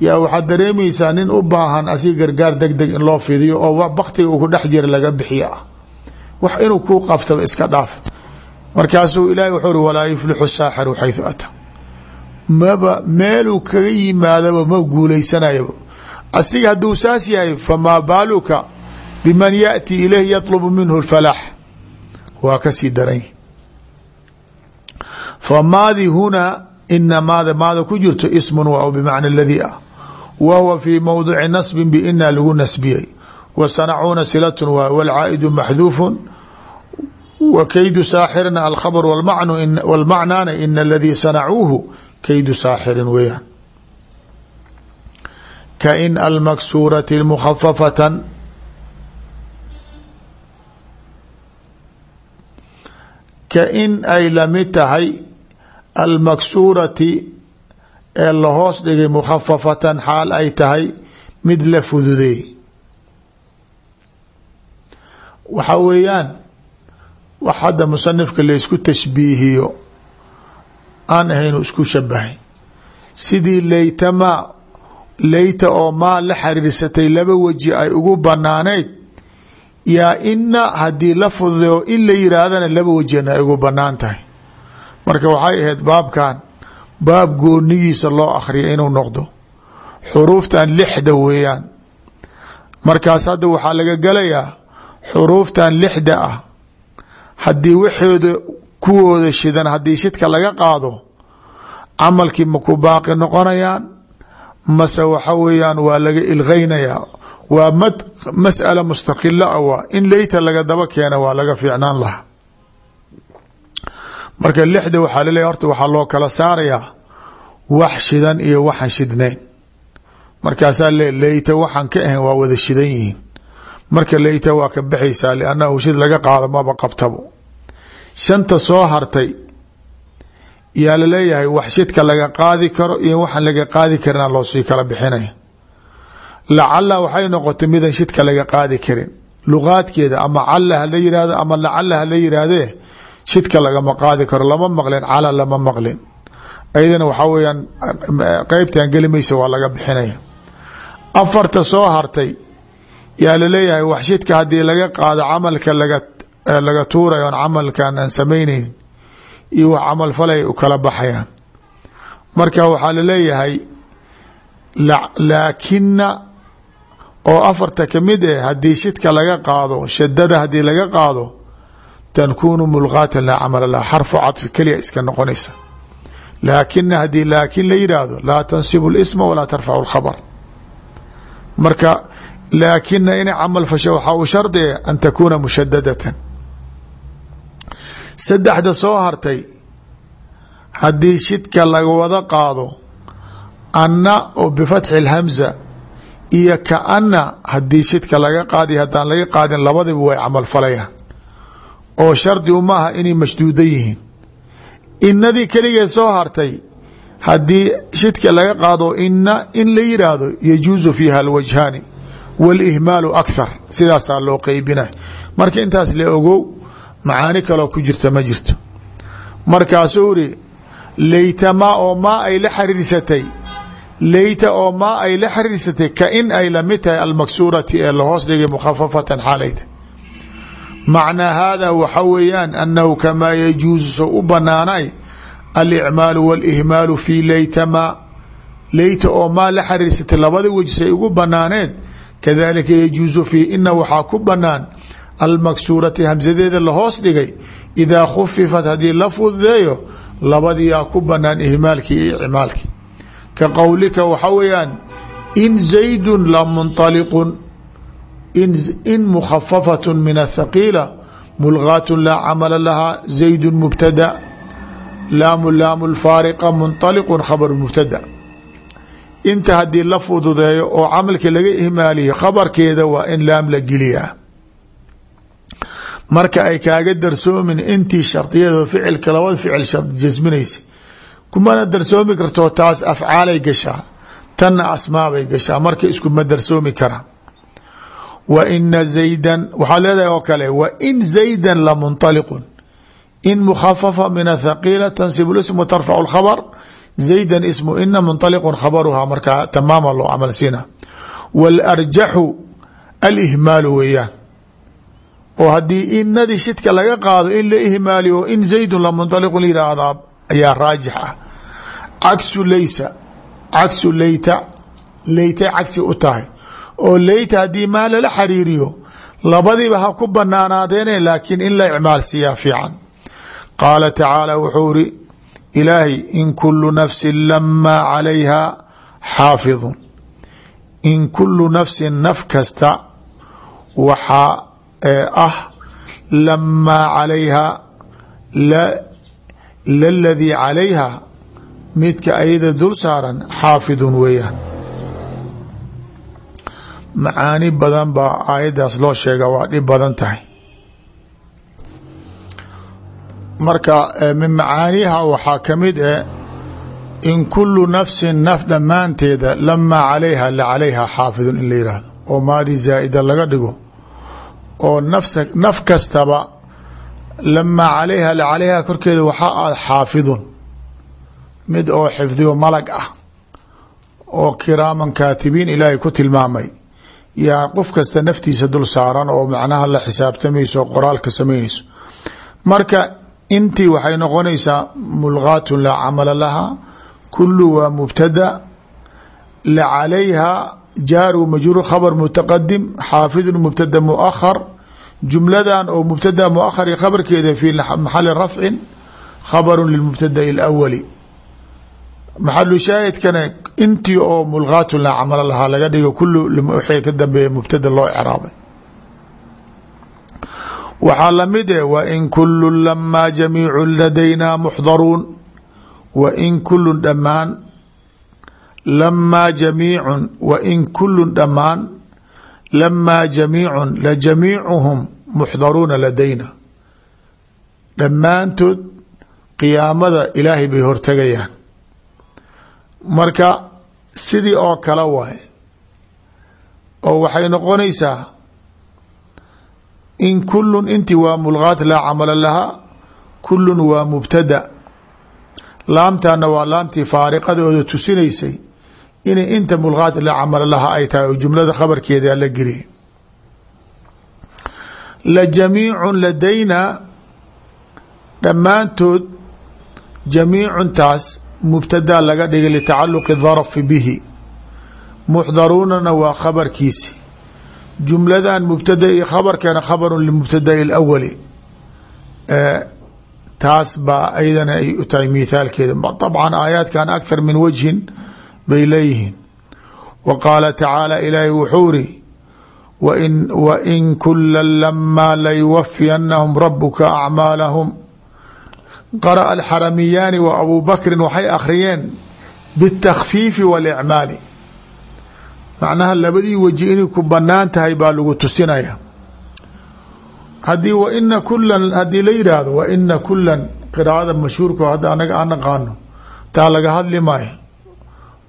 yaa waxaad dareemaysaa nin u baahan asiga gargaar deg deg in loo fidiyo oo baktiga uu ku dhex jira laga bixiyo wax inuu kuu qaftado iska dhaaf. Markaasuu ilaahay wuxuu ri walaa yuflixu saaxiru xaysu ataa maba meeluu kaga yimaadaba ma guuleysanayaba asiga hadduu saas yahay famaa baaluka biman yaأti ilayh yatlubu minhu اfalaax waa ka sii daran famaadi hunaa ina maada maada ku jirto ismun waa bimacna ladii ah. Wa huwa fii mowdici nasbin bina lagu nasbiyey wa sanacuuna silatun waay wاlcaa'idu maxduufu wa kaydu saaxirina alkhabr wاlmacnaana ina aladii sanacuuhu kaydu saaxirin weeyaan kain almaksuurati mukhafafatan kain ay la mid tahay almaksuurati ee lahoos dhigay mukhafafatan xaal ay tahay mid la fududeey waxa weeyaan wax hadda musanifka laysku tashbiihiyo aan ahaynu isku shabahay. Sidii laytamaa layta oo maa la xariirsatay laba weji ay ugu banaanayd yaa ina haddii la fududeyo in la yiraahdana laba wejina ay ugu bannaan tahay. Marka waxay ahayd baabkan baab goonigiisa loo akhriya inuu noqdo. Xuruuftan lixda weeyaan. Markaas hadda waxaa laga galayaa xuruuftan lixda ah. Haddii waxooda kuwooda shidan haddii shidka laga qaado camalkii ma ku baaqi noqonayaan? Mase waxa weeyaan waa laga ilgeynayaa waa mad masأala mustaqila a waa. In leyta laga daba keena waa laga fiicnaan lahaa. Marka lixda waxaa laleeya horta waxaa loo kala saarayaa wax shidan iyo waxaan shidnayn. Markaasaa le leyta waxaan ka ahayn waa wada shidan yihiin marka leyta waa ka baxaysaa liannahu shid laga qaado maba qabtabo. Shanta soo hartay yaa la leeyahay wax shidka laga qaadi karo iyo waxaan laga qaadi karina loosii kala bixinaya lacala waxay noqotay midan shidka laga qaadi karin. Luqaadkeeda ama cala hala yiraahdo ama lacala hala yiraahdee shidka lagama qaadi karo lama maqlin cala lama maqlin. Ayadana waxaa weyaan qeybtan gelimaysa waa laga bixinaya. Afarta soo hartay yaa la leeyahay wax shidka haddii laga qaado camalka laga tuurayo on camalkan aan samayneyn iyo wax camal falay u kala baxayaan. Marka waxaa la leeyahay laakina oo afarta ka mid eh haddii shidka laga qaado shadada haddii laga qaado tankunu mulqaatan laa camal lah xarfu cadfi keliya iska noqonaysa. Laakina haddii laakin la yidhaahdo laa tansibu lisma walaa tarfacu lkhabr marka laakina inay camal fasho waxaa uu shardiga an takuuna mushadadatan saddexda soo hartay haddii shidka laga wada qaado anna oo bifatxi اlhamza iyo kaana haddii shidka laga qaadi haddaan laga qaadin labadiba way camal falayaan oo shardi u maaha inay mashduuda yihiin inadii keligeed soo hartay haddii shidka laga qaado ina in la yiraahdo yajuusu fiiha alwajhaani wاlihmaalu akhar sidaasaa loo qeybinay marka intaas la ogow macaani kaloo ku jirta ma jirto markaasuu iri leyta maa oo maa ay la xariirsatay leyta oo maa ay la xariirsatay ka in ay la mid tahay almaksuurati ee lahoos dhigay mukhafafatan xaalayta macnaa hada waxa weeyaan annahu kamaa yajuusu so u banaanay alicmaalu wاlihmaalu fi leyta maa leyta oo maa la xariirsatay labada wej say ugu banaaneed kadalika yajuusu fii ina waxaa ku banaan almaksuurati hamsadeeda lahoos dhigay idaa khufifat haddii la fududeeyo labadiyaa ku banaan ihmaalkii iyo icmaalkii. Ka qowlika waxa weeyaan in zaydun lamunطaliqun in mukhafafatun min athaqiila mulgaatun laa camala lahaa zaydun mubtada laamu laamu lfaariqa munطaliqun khabar mubtada inta haddii la fududeeyo oo camalka laga ihmaaliyo khabarkeeda waa in laam la geliyaa. Marka ay kaaga darsoomin intii shardiyado ficilka labada ficil jasminaysa kumana darsoomi karto taas afcaalay gashaa tanna asmaabay gashaa marka iskuma darsoomi karaan. Wa ina zaydan waxaad leedahay oo kale wa in zaydan la munطaliqun in mukhafafa min athaqiila tansib lism watarfacu lkhabr zaydan ismu ina munطaliqun khabaruhaa markaa tamaama loo camal siina waalarjaxu alihmaalu weeyaan oo haddii inadii shidka laga qaado in la ihmaaliyo in zaydun la munطaliqu yihahdaa ayaa raajix ah cagsu laysa cagsu leyta leytay cagsi u tahay oo leyta haddii maa lala xariiriyo labadiiba ha ku banaanaadeene laakiin in la icmaalsiiyaa fiican qaala tacaala wuxuu ilaahay in kulu nafsin lamaa calayha xaafidun in kulu nafsin naf kasta waxaa ah lamaa calayha laladii calayha midka ayada dul saaran xaafidun weeyaan macaani badan baa aayaddaas loo sheega waa dhib badan tahay marka min macaaniha waxaa ka mid eh in kulu nafsin naf dhammaanteeda lamaa calayha la calayha xaafidun in la yihahdo oo maadi zaa'ida laga dhigo oo nafsa naf kastaba lamaa calayha la calayha korkeeda waxaa ah xaafidun. Mid oo xifdiyo malag ah oo kiraaman kaatibiin ilaahay ku tilmaamay. Yaa qof kasta naftiisa dul saaran oo macnaha la xisaabtamayso oo qoraalka samaynayso marka intii waxay noqonaysaa mulgaatun laa camala laha kulu waa mubtada la calayha jaaru majruur khabr mutaqadim xaafidun mubtada muahar jumladan oo mubtada muahar khabarkeeda fi maxali rafcin khabaru lilmubtada'i اlawali maxalu shaahidkana intii oo mulgaatun laa camala lahaa laga dhigo kulu wxii ka dambeeya mubtada loo ecraabay waxaa la mid eh wain kulu lamaa jamiicu ladaynaa muxdaruun. Wain kulun dhammaan. Lamaa jamiicun. Wain kulun dhammaan. Lamaa jamiicun. La jamiicuhum muxdaruuna ladayna dhammaantood qiyaamada ilaahay bay hortegayaan. Marka sidii oo kale waaye oo waxay noqonaysaa in kulun inti waa mulgaat laa camala lahaa kulun waa mubtada laamtana waa laamtii faariqadooda tusinaysay inay inta mulgaat laa camala lahaa ay tahay oo jumlada khabarkeeda la geliya la jamiicun ladayna dhammaantood jamiicuntaas mubtadaa laga dhigay litacaluqi darfi bihi muxdaruunana waa khabarkiisi jumladan mubtada iyo khabarkana khabaru limubtada'i اlawali taas baa aydana ay u tahay mithaalkeeda طabcan aayaadkan akhar min wajhin bay leeyihiin wa qaala tacaala ilaahi wuxuu iri wain kula lamaa layuwafiyanahum rabuka acmaalahum qara'a alxaramiyaani wa abu bakrin waxay akhriyeen biاtakfiifi waاlicmaali macnaha labadii weji inay ku bannaan tahay baa lagu tusinaya. Hadii waina kulan haddii la yidhaahdo waina kulan qiraa'ada mashhuurka hadda anaga aan naqaano taa laga hadli maayo.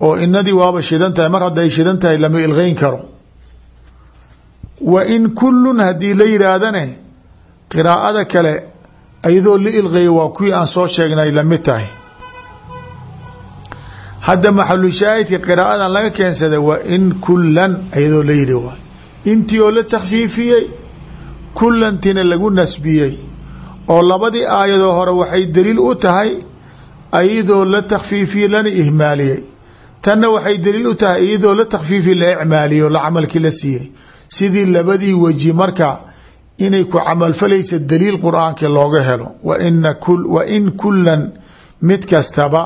Oo inadii waaba shidan tahay mar hadday shidan tahay lama ilqeyn karo. Wa in kulun haddii la yidhaahdane qiraa'ada kale iyadoo la ilqeeyo waa kuwii aan soo sheegnay la mid tahay hadda maxalu shaahidka qiraa'adan laga keensaday waa in kulan iyadoo la yidhi waay intii oo la takhfiifiyey kulantina lagu nasbiyey oo labadii aayadoo hore waxay daliil u tahay iyadoo la takhfiifiyey lana ihmaaliyey. Tanna waxay daliil u tahay iyadoo la takhfiifi la icmaaliyey oo la camalkii la siiyey. Sidii labadii weji marka inay ku camalfalaysa daliil qur'aanka looga helo. Wa in kulan mid kastaba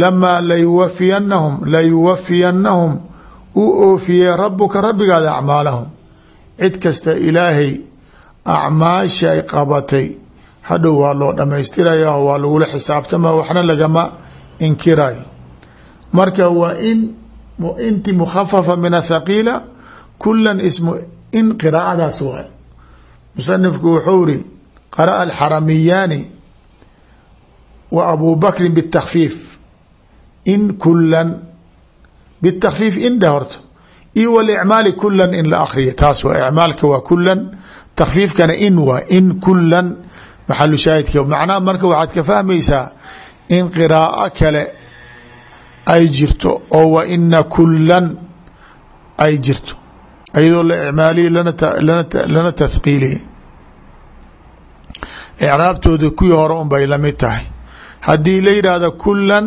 lamaa layuwafiyanahum layuwafiyanahum u oofiyey rabuka rabbigaada acmaalahum. Cid kasta ilaahay acmaasha ay qabatay hadhow waa loo dhamaystiraya waa lagula xisaabtama waxna lagama inkirayo. Marka waa in inti mukhafafa min athaqiila kulan ismu in qiraa'adaas waay musanifku wuxuu iri qara'a alxaramiyaani wa abu bakrin bitakfiif in kulan in dheh horto io walicmaali kulan in la akriya taas waa icmaalka waa kulan takfiifkana in waa in kulan maxalu shaahidka macnaha marka waxaad ka fahmaysaa in qiraa'o kale ay jirto oo wa ina kulan ay jirto iyadoo la icmaaliya lana tathqiiliya icraabtooda kuwii hore un bay la mid tahay. Haddii la yidhaahdo kulan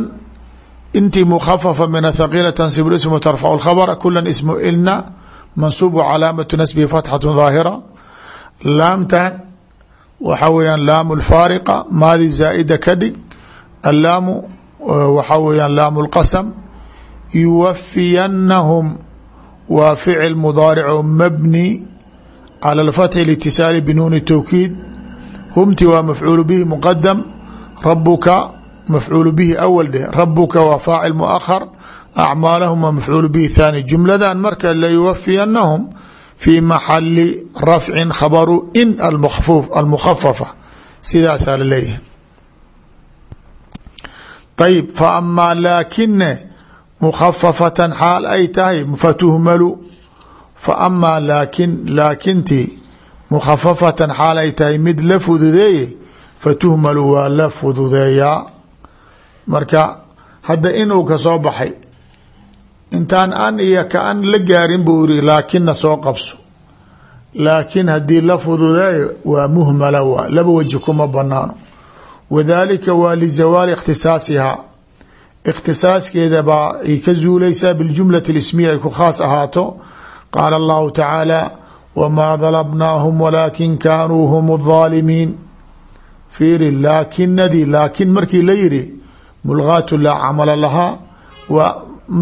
intii mukhafafa min athaqiila tansib ismu tarfacu lkhabra kulan ismu ilna mansuub calaamatu nasbihi fatxatu daahira laamtan waxaa weyaan laamu lfaariqa maadi zaa'ida ka dhig. Allaamu waxaa weyaan laamu lqasam yuwafiyanahum waa ficil mudaarico mabni cala alfatxi litisaali binuuni towkiid humti waa mafcuulu bihi muqadam rabuka mafcuulu bihi awal dheh rabuka waa faacil muahar acmaalahum waa mafcuulu bihi thaani. Jumladan marka layuwafiyanahum fi maxali rafcin khabaru in almukhafafa sidaasaa la leeyahay ayib fa amaa laakine mukhafafatan xaal ay tahay fatuhmalu. Fa amaa laakin laakintii mukhafafatan xaal ay tahay mid la fududeeye fatuhmalu waa la fududeeyaa marka hadda inuu ka soo baxay intaan an iyo ka an la gaarin buu iri laakinna soo qabso. Laakiin haddii la fududeeyo waa muhmala waa laba weji kuma banaano wadaalika waa lizawaali ikhtisaasiha. Ikhtisaaskeeda baa ay ka zuulaysaa biljumlati lismiya ay ku khaas ahaato. Qaala allahu tacaala wamaa dalabnaahum walaakin kaanuu hum daalimiin fiiri laakinadii laakin markii la yidhi mulgaatu laa camala lahaa waa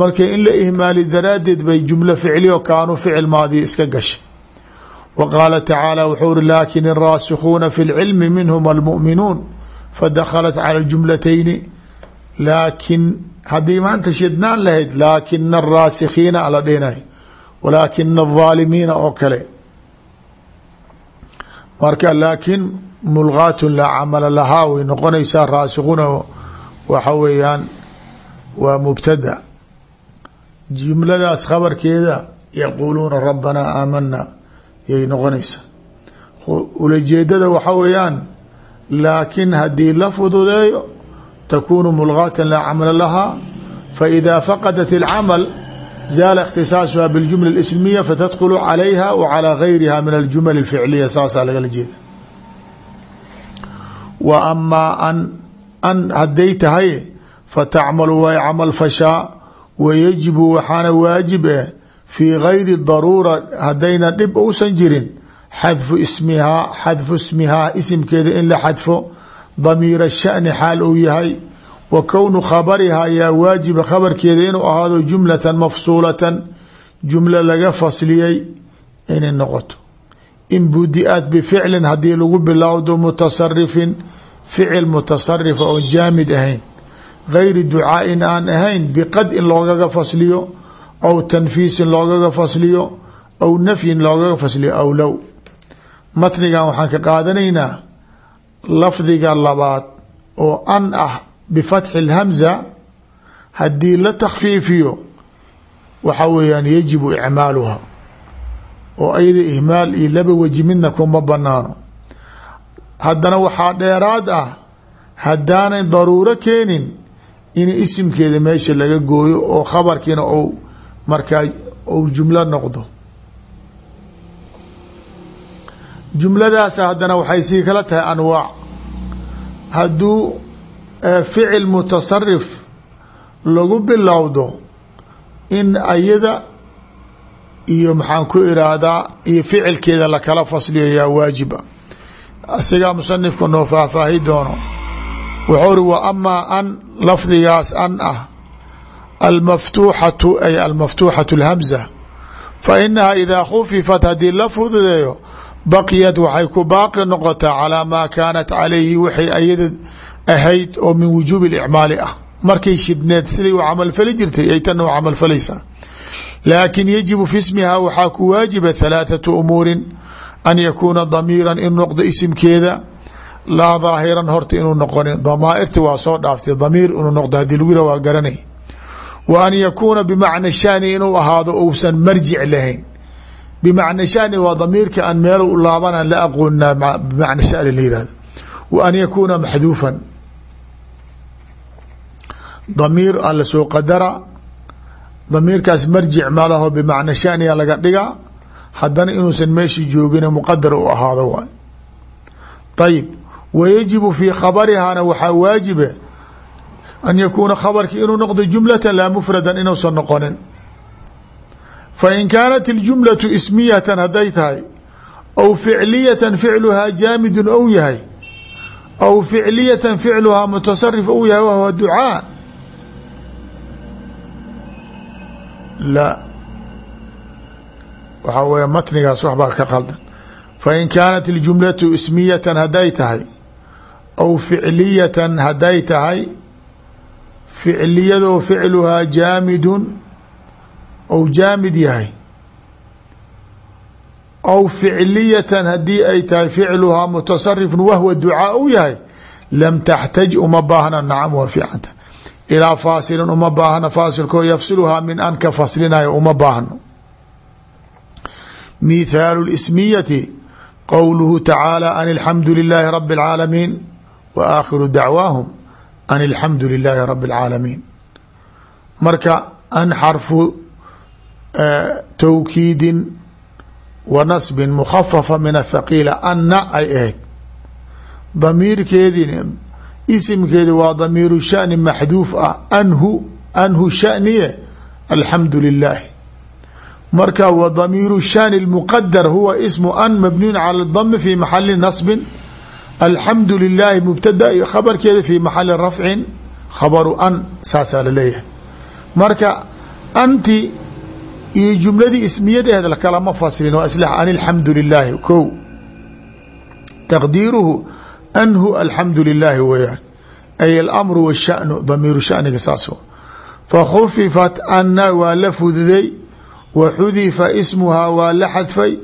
marka in la ihmaali daraaddeed bay jumlo ficliyo kaanuu ficil maadiya iska gashay wa qaala tacaala wuxuu uri laakin الraasikhuuna fi اlcilmi minhum almu'minuun fadakhalat cala اljumlatayni laakin haddii maanta shidnaan lahayd laakina الraasikhiina ala dhinay walaakina الظaalimiina oo kale marka laakin mulgaatu laa camala lahaa way noqonaysaa raasikhuuna waxa weeyaan waa mubtada jumladaas khabarkeeda yaquuluuna rabbanaa aamanaa yay noqonaysaa ulajeedada waxa weeyaan laakin haddii la fududeeyo takuunu mulgaatan laa camala lahaa faإida faqadat اlcamal zaala اkhtisaasuha biاljumla اlismiya fatadkhulu calayha wa calىa gayriha min aljumal اlficliya saasaa lagala jeeda wa amaa an an hadday tahay fatacmalu way camal fashaa wayajibu waxaana waajib eh fii gayri daruura haddayna dhib uusan jirin xadfu ismihaa xadfu ismihaa isimkeeda in la xadfo damiira shani xaal uu yahay wa kownu khabarihaa yaa waajiba khabarkeeda inuu ahaado jumlatan mafsuulatan jumlo laga fasliyey inay noqoto in budi-at bificlin haddii lagu bilowdo mutasarifin ficil mutasarifa oon jaamid ahayn gayri ducaain aan ahayn biqad in loogaga fasliyo aw tanfiisin loogaga fasliyo aw nafyin loogaga fasliyo aw low matnigan waxaan ka qaadanaynaa lafdiga labaad oo an ah bifatxi اlhamza haddii la takfiifiyo waxa weeyaan yajibu icmaaluha oo ayada ihmaal iyo laba weji kuma banaano haddana waxaa dheeraad ah haddaanay daruuro keenin in isimkeeda meesha laga gooyo oo khabarkiina ou markaa ou jumlo noqdo. Jumladaas haddana waxay sii kala tahay anwaac. Hadduu ficil mutasarif lagu bilowdo in ayada iyo maxaan ku iraahdaa iyo ficilkeeda lakala fasliyo yaa waajiba isagaa musanifka noo faahfaahi doono. Wuxuu ri ama an lafdigaas an ah almaftuuxatu ay almaftuuxatu اlhamza fa inaha idaa khufifat haddii la fududeeyo baqiyat waxay ku baaqi noqotaa calaa maa kaanat calayhi waxay ayada ahayd oo min wujuubi اlicmaali ah. Markay shidhneed siday u camalfali jirtay ay tanna u camalfalaysaa laakin yajibu fi ismiha waxaa ku waajiba halaathatu umuurin an yakuuna damiira in noqdo isimkeeda laa daahiran horta inuu noqonin damaairta waa soo dhaaftay damiir inuu noqdo haddii lagu yira waa garanay wa an yakuuna bimacna shani inuu ahaado uusan marjic lahayn bimacna shani waa damiirka aan meel u laabanaan la aqoonina bimacna shani la yihahdo wa an yakuuna maxduufan damiir a la soo qadara damiirkaas marjic malaho bimacna dhiga haddana inuusan meeshii joogin muqadar u ahaado waay. Ayib wa yajibu fii khabarihaana waxaa waajiba an yakuuna khabarki inuu noqdo jumlatan laa mufradan inuusan noqonin. Fain kaanat اljumlaةu ismiyatan hadday tahay aw ficliyatan ficluhaa jaamidun ou yahay aw ficliyatan ficluhaa mutasarif ou yahay wahwa ducaa. La waxaa weeye matnigaas waxbaa ka qaldan fain kaanat اljumlatu ismiyatan hadday tahay aw ficliyatan hadday tahay ficliyadoo ficluhaa jaamidun ou jaamid yahay. Aw ficliyatan haddii ay tahay ficluhaa mutasarifun wahwa ducaa u yahay lam taxtaj uma baahna nacam waa fiicanta. Ilaa faasilin uma baahna faasilkoo yafsiluhaa min an ka faslinayo uma baahno mithaalu اsmiyati qowluhu tacaala an alxamdu lilaahi rabi اlcaalamiin wa aakhiru dacwaahum an alxamdu lilaahi rabi اlcaalamiin marka an xarfu towkiidin wa nasbin mukhafafa min athaqiila anna ay ahayd damiirkeedin isimkeedi waa damiiru shani maxduuf ah anhu anhu shaniye alxamdu lilaahi marka wa damiiru shani lmuqadar huwa ismu an mabniyun cala dami fi maxali nasbin. Alxamdu lilaahi mubtada khabarkeeda fi maxali rafcin khabaru an saasaa la leeyahay marka anti iyo jumladii ismiyadeed kalama faslin waa isla an alxamdu lilaahi ko anhu alxamdu lilaahi weyaan ay alamru washanu damiiru shaniga saas fakhufifat anna waa la wa xudifa ismuhaa waa la xadfay.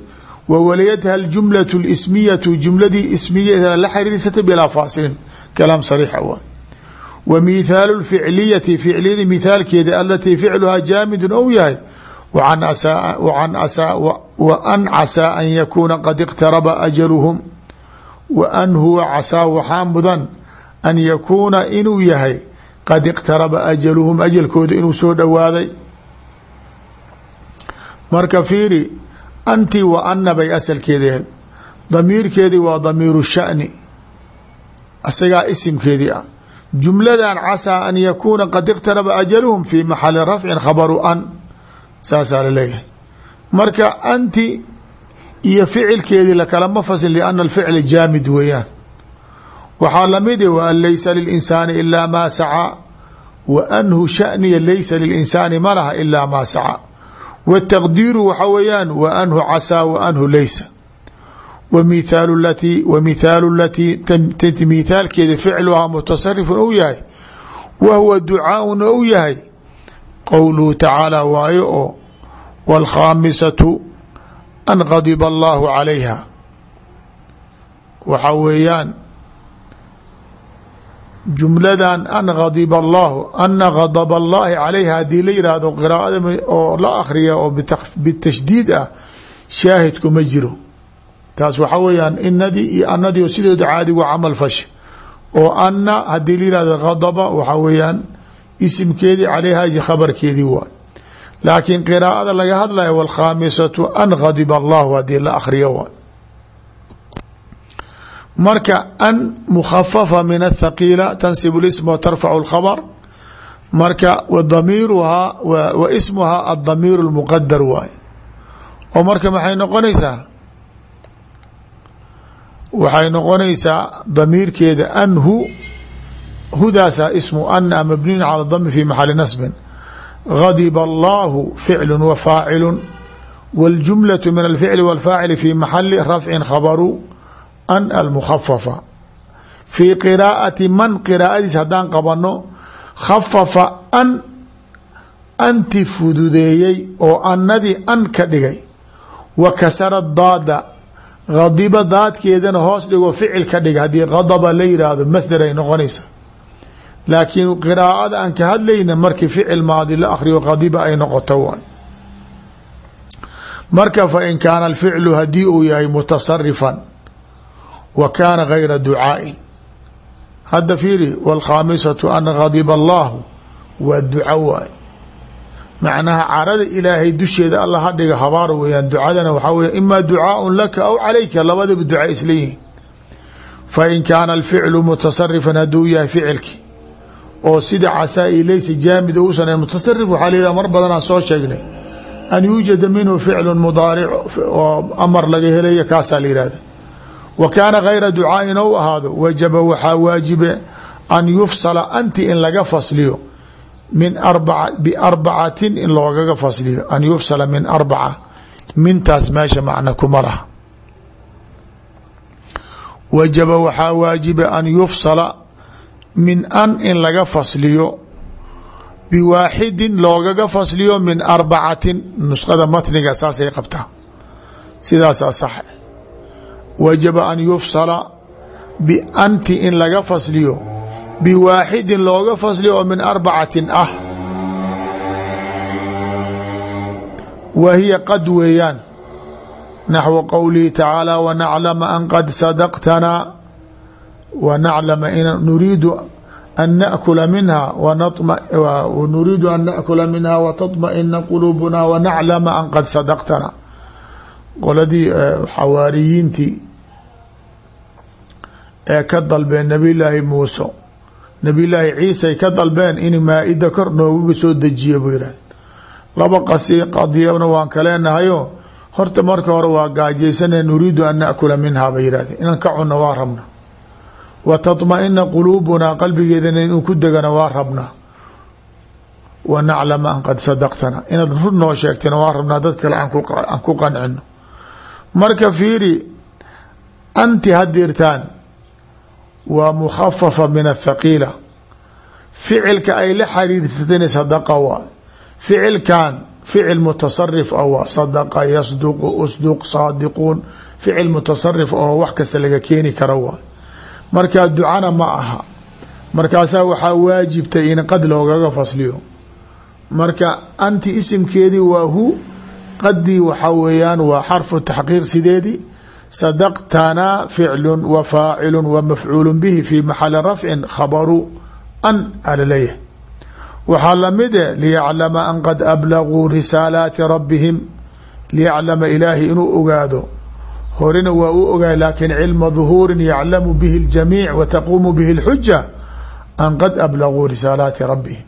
Wa walayadha aljumlatu اlismiyatu jumladii ismigeeda la xiriirsatay bilaa faasilin kalaam sariixa waay wa mithaalu lficliyati ficliyadii mithaalkeeda alatii ficluhaa jaamidun ou yahay. Wa an casaa an yakuuna qad iqtaraba ajaluhum. Wa an huwa casaa waxaa mudan an yakuuna inuu yahay qad iqtaraba ajaluhum ajalkooda inuu soo dhowaaday marka fiiri anti wa anna bay asalkeedahed damiirkeedii waa damiiru shani. Isagaa isimkeedii ah. Jumladan casaa an yakuuna qad iqtaraba ajaluhum fi maxali rafcin khabaru an. Saasaa la leeyahay marka anti iyo ficilkeedii lakalama faslin lianna alficla jaamid weeyaan. Waxaa la mid wa an laysa lilinsaani ilaa maa sacaa wa anhu shaniya laysa lilinsaani ma laha ilaa maa sacaa wtaqdiiru waxa weeyaan wa anhu casaa wa anhu laysa wa mithaalu lati wa mithaalu latii mithaalkeeda ficluhaa mutasarifun ou yahay wa huwa ducaaun ou yahay qowluhu tacaala waayo oo wاlkhaamisatu an gadiba allahu calayha waxa weeyaan jumladan an gadiba allahu ana gadb allahi calayha haddii la yihahdo qiraa'ada oo la akriya oo bitashdiid ah shaahidku ma jiro. Taas waxa weeyaan inadii iyo anadii oo sidooda caadigu camal fasha oo ana haddii la yihahdo gadaba waxa weeyaan isimkeedii calayha khabarkeedii waay laakiin qiraa'ada laga hadlaya wاlkhaamisatu an gadiba allahu haddii la akriyo waay marka an mukhafafa min athaqiila tansib اlisma watarfacu اlkhabr marka wadamiiruhaa wa ismuhaa adamiir اlmuqadar waay oo marka maxay noqonaysaa waxay noqonaysaa damiirkeeda anhu hudaasaa ismu ana mabniyun calى dami fi maxali nasbin gadiba allahu ficlu wa faacilu wاljumlaة min alficli wاlfaacili fi maxali rafcin khabaru an almukhafafa fii qiraa'ati man qiraa'adiis haddaan qabano khafafa an anti fududeeyey oo annadii an ka dhigay wa kasara daada gadiba daadkeedana hoos dhigo ficil ka dhigay haddii gadaba la yidhaahdo masder ay noqonaysa laakiin qiraa'ada aan ka hadlayna markii ficil maadi la akriyo gadiba ay noqoto waay marka fa in kaana alficlu haddii uu yahay mutasarifan wa kaana gayra ducaain hadda fiiri wاlkhaamisatu an gadiba allahu waa duco waay macnaha carada ilaahay dusheeda alla ha dhiga habaar weeyaan ducadana waxaa weya ima ducaaءun laka aw calayka labadaba duca isla yihiin fain kaana alficlu mutasarifan hadduu yahay ficilkii oo sida casaa-i laysa jaamid uusan mutasarif waxaa layidhah mar badanaa soo sheegnay an yuujada minhu ficlu mudaaric oo amar laga helaya kaasaa la yihahda wa kaana gayra ducaain ou ahaado wajaba waxaa waajibe an yufsala anti in laga fasliyo min biarbacatin in loogaga fasliyo an yufsala min arbaca mintaas meesha macna kuma laha wajaba waxaa waajiba an yufsala min an in laga fasliyo biwaaxidin loogaga fasliyo min arbacatin nusqada matniga saasay qabtaa sidaasaa sax wajaba an yufsala bianti in laga fasliyo biwaaxidin looga fasliyo oo min arbacatin ah. Wa hiya qad weeyaan. Naxwu qowlihi tacaala wanaclama an qad sadaqtanaa wanaclama nuriidu an nakula minha nuriidu an nakula minha wataطmaئina quluubuna wanaclama an qad sadaqtana. Qoladii xawaariyiintii ee ka dalbeen nabiy llaahi muuse. Nabiy llaahi ciisay ka dalbeen in maa-ida kor noogaga soo dejiyo buu laba qasi qadiyana waan ka leenahayo horta marka hore waa gaajaysane nuriidu an nakula minha bay yihahdeen inaan ka cunno waa rabna. Wa taطmaئina quluubunaa qalbigeedana inuu ku degana waa rabnaa wa naclama an qad sadaqtana. Inaad run noo sheegtana waa rabnaa dad kale aan ku qancino. Marka fiiri anti hadirtaan waa mukhafafa min athaqiila ficilka ay la xariirsatana sadaqa waa ficilkan ficil mutasarif a waa sadaqa yasduqu usduq saadiquun ficil mutasarif oo wax kasta laga keeni kara waa markaa ducana ma aha. Markaasaa waxaa waajibtay in qad loogaga fasliyo. Marka anti isimkeedii waa hu qadii waxaa weeyaan waa xarfu taxqiiq sideedii sadaqtanaa ficlu wa faacilu wa mafcuulu bihi fi maxali rafcin khabaru an alaleeyahay waxaa lamide liyaclama an qad ablaguu risaalaati rabbihim liyaclama ilaahi inuu ogaado horena waa u ogaay laakiin cilma duhuurin yaclamu bihi اljamiic wa taquumu bihi اlxuja an qad ablaguu risaalaati rabbihim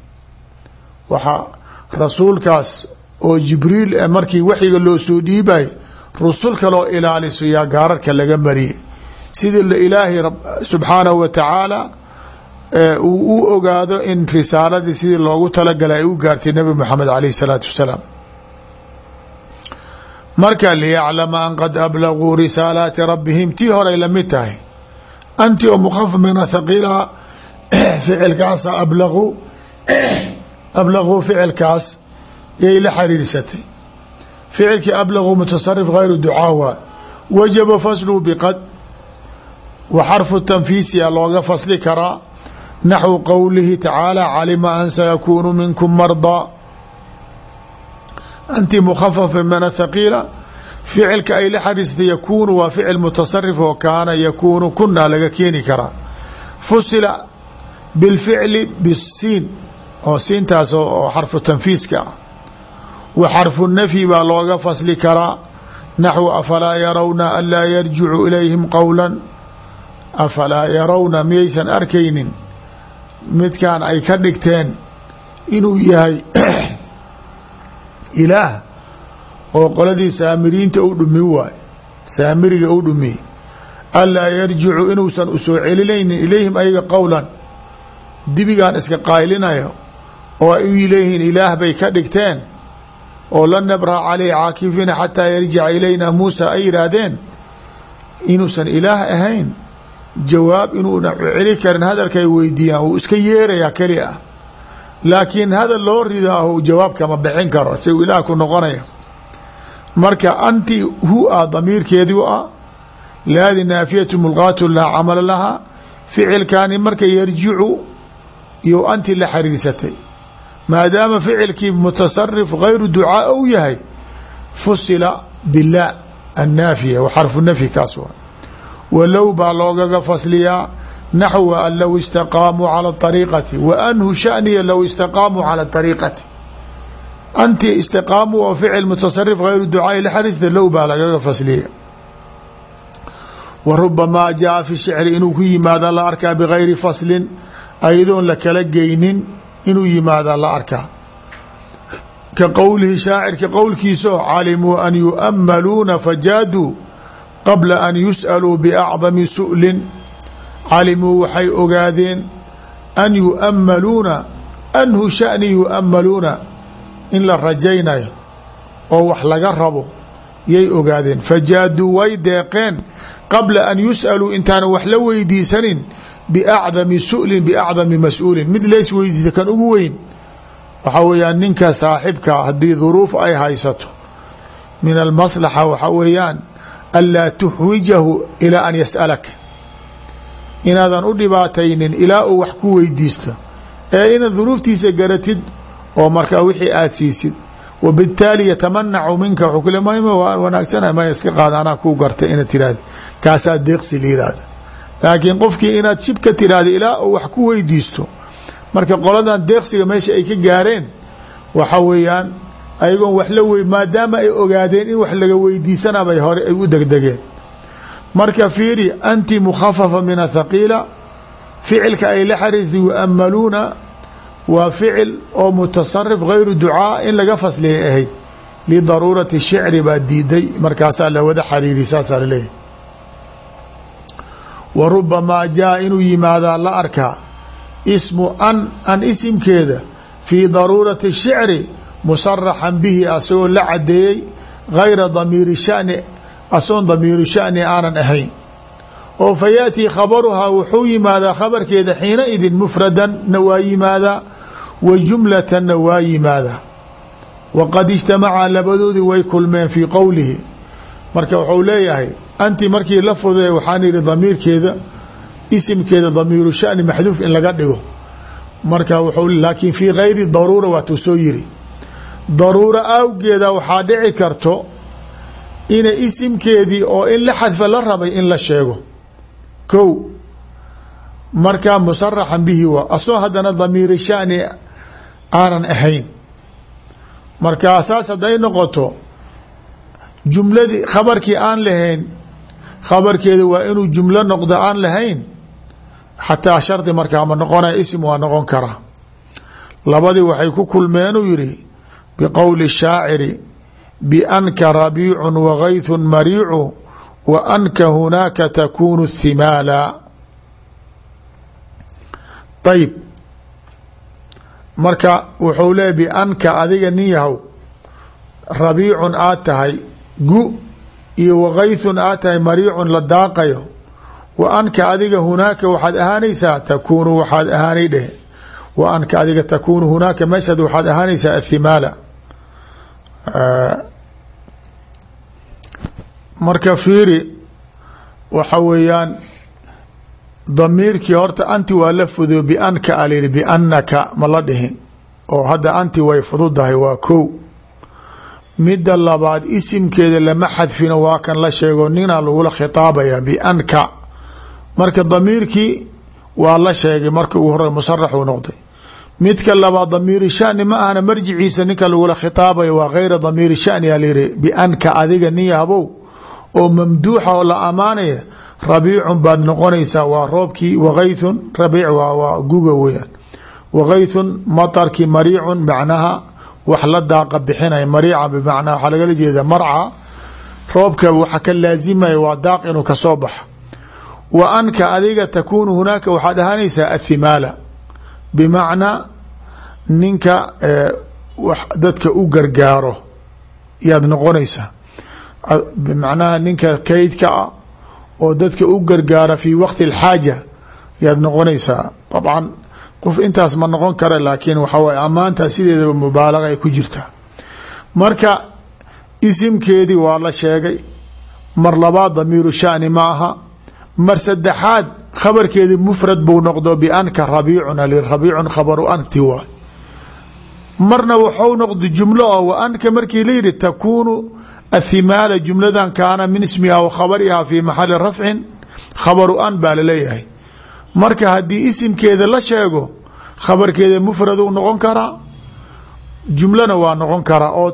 waxaa rasuulkaas oo jibriil markii waxyiga loo soo dhiibay rusul kaloo ilaaliso yaa gaararka laga mariyay sidii ilaahay subxaanahu wa tacaala uu u ogaado in risaaladii sidii loogu talagalay ay u gaartay nabi moxamed alayh الsalaatu wasalaam. Marka liyaclama an qad ablaguu risaalaati rabbihim tii horay la mid tahay. Anti oo mukhafa min athaqiilaha ficilkaasa ablaguu ablaguu ficilkaas yay la xariirsatay ficilkii ablaguu mutasarif gayru ducaa waa wajaba faslu biqad wa xarfu tanfiisia looga fasli karaa naxwu qowlihi tacaala calima an sayakuunu minkum mardaa anti mukhafafa min athaqiila ficilka ay la xariirsatay yakuunu waa ficil mutasarif oo kaana yakuunu kunaa laga keeni karaa. Fusila bilficli bisiin oo siintaas oo xarfu tanfiiska ah xarfu nafyi baa looga fasli karaa. Naxwu afalaa yarawna anlaa yarjicu ilayhim qowla afalaa yarawna miyaysan arkaynin? Midkan ay ka dhigteen inuu yahay ilaah oo qoladii saamiriinta u dhumi waay saamiriga u dhumi anlaa yarjicu inuusan u soo celinaynin ilayhim ayaga qowlan dibigan iska qaylinayo oo ay u leeyihiin ilaah bay ka dhigteen oo la nabraha caleyh caakifiina xataa yarjica ilayna muusa ay yihaahdeen inuusan ilaah ahayn jawaab inuuna celi karin hadalkay weydiiyaan wuu iska yeerayaa keli ah laakiin hadal loo ridaaho jawaab kama bixin karo si uu ilaah ku noqonaya marka anti hu ah damiirkeedii u ah laadi naafiyatu mulqaatu laa camala laha ficilkani marka yarjicu iyo anti la xariirsatay maadaama ficilkii mutasarif gayru ducaa ou yahay fusila bila annaafiya xarfu nafyi kaas waa. Walow baa loogaga fasliyaa naxwa an low istaqaamuu cala ariiqati wa anhu shaniya low istaqaamuu cala ariiqati anti istiqaamuu oo ficil mutasarif gayru ducaai la xariista low baa lagaga fasliya wa rubamaa jaa fi shicri inuu ku yimaada la arkaa bigayri faslin ayadoon la kala geynin inuu yimaada la arkaa ka qowlihi shaacirka qowlkiisao calimuu an yu'ammaluuna fajaaduu qabla an yus'aluu biacdami su'lin. Calimuu waxay ogaadeen an yu'ammaluuna anhu shani yu'ammaluuna in la rajaynayo oo wax laga rabo. Yay ogaadeen. Fajaaduu way deeqeen qabla an yus'aluu intaana wax la weydiisanin biacdami su'lin biacdami mas'uulin. Mid leys weydiista kan ugu weyn waxaa weeyaan ninka saaxibka haddii duruuf ay haysato min almaslaxa waxaa weeyaan anlaa tuxwijahu ilaa an yas'alaka inaadan u dhibaataynin ilaa uu wax ku weydiisto. Ee inaad duruuftiisa garatid oo markaa wixii aad siisid wabitaali yatamanacu minka wxuu kule m wanaagsana ma iska qaada anaa kuu gartay inaad tirahda kaasaa deeqsi la yihahda laakiin qofkii inaad shib ka tirahda ilaa uu wax ku weydiisto. Marka qoladan deeqsiga meesha ay ka gaareen waxa weeyaan ayagoon wax la wey maadaama ay ogaadeen in wax laga weydiisanabay hore ay u degdegeen. Marka fiiri anti mukhafafa min athaqiila ficilka ay la xariirta yu'amaluuna waa ficil oo mutasarif gayru ducaa in laga fasliyay ahayd. Lidaruurati shicri baa diiday markaasaa la wada xariiri saasaa laleeyahy wa rubamaa jaa inuu yimaadaa la arkaa ismu an an isimkeeda fii daruurati shicri musaraxan bihi asagoo la cadeeyey gayra damiiri shani asoon damiiru shani aanan ahayn. Oo fa yaatii khabaruhaa wuxuu yimaadaa khabarkeeda xiina idin mufradanna waa yimaadaa wa jumlatanna waa yimaadaa. Waqad ijtamacaa labadoodii way kulmeen fii qowlihi marka wuxuu leeyahay anti markii la fuday waxaan ihi damiirkeeda isimkeeda damiiru shani maxduuf in laga dhigo. Marka wuxuu laakiin fii gayri daruura waatuu soo yiri daruuro awgeeda waxaa dhici karto ina isimkeedii oo in la xadfa la rabay in la sheego. Kow markaa musaraxan bihi waa asoo haddana damiiri shani aanan ahayn. Markaa saas hadday noqoto jumladii khabarkii aan lahayn khabarkeeda waa inuu jumlo noqdo aan lahayn xataa shardi markaa ma noqonaya isim waa noqon karaa labadii waxay ku kulmeenuu yidhi biqowli shaaciri bianka rabiicun wagaythun mariicu wa anka hunaaka takuunu thimaala. Ayib marka wuxuu leeya bianka adiga nin yahow rabiicun aad tahay gu iyo wagaythun aad tahay mariicun la daaqayo wa anka adiga hunaaka waxaad ahaanaysaa takuunu waxaad ahaanay dheh wa anka adiga takuunu hunaaka meeshaad waxaad ahaanaysaa athimaala. Marka fiiri waxa weeyaan damiirkii horta anti waa la fudo bianka alayhi biannaka ma la dhihin oo hadda anti way fududahay waa kow midda labaad isimkeeda lama xadfino waa kan la sheego ninaa lagula khitaabaya bianka. Marka damiirkii waa la sheegay marka uu hore musaraxuu noqday. Midka labaad damiiri shani ma ahna marjiciisa ninka lagula khitaabayo waa gayra damiiri shani alayiri bianka adiga nin oo mamduuxa la amaanaya rabiicun baad noqonaysaa waa roobkii wagaythun rabiic waa guga weyaan wagaythun matarkii mariicun macnaha wax la daaqa bixinaya mariica bimacnaa waxaa lagala jeeda marca roobka waxa ka laazimaya waa daaq inuu ka soo baxo. Wa anka adiga takuunu hunaaka waxaad ahaanaysaa athimaala. Bimacnaa ninka dadka u gargaaro yaad noqonaysaa. Bimacnaha ninka kaydka ah oo dadka u gargaara fii waqti alxaaja yaad noqonaysaa. Dabcan qof intaas ma noqon kara laakiin waxa waye ammaanta sideedaba mubaalaga ay ku jirtaa marka isimkeedii waa la sheegay mar labaad damiiru shani ma aha mar saddexaad khabarkeedii mufrad buu noqdo bianka rabiicun rabiicun khabaru anti waay marna waxau noqdo jumlo oo wa anka markii la yidhi takuunu athimaala jumladan kaana min ismiha wa khabariha fi maxali rafcin khabaru an baa la leeyahay marka haddii isimkeeda la sheego khabarkeeda mufraduu noqon karaa jumlona waa noqon karaa oo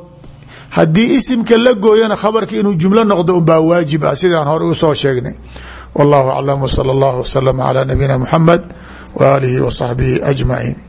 haddii isimka la gooyana khabarka inuu jumlo noqdo unbaa waajib ah. Sidaan hore u soo sheegnay. Wallahu aclam wsala allahu waslama calaa nabiyina muxamed waaalihi wa saxbihi ajmaciin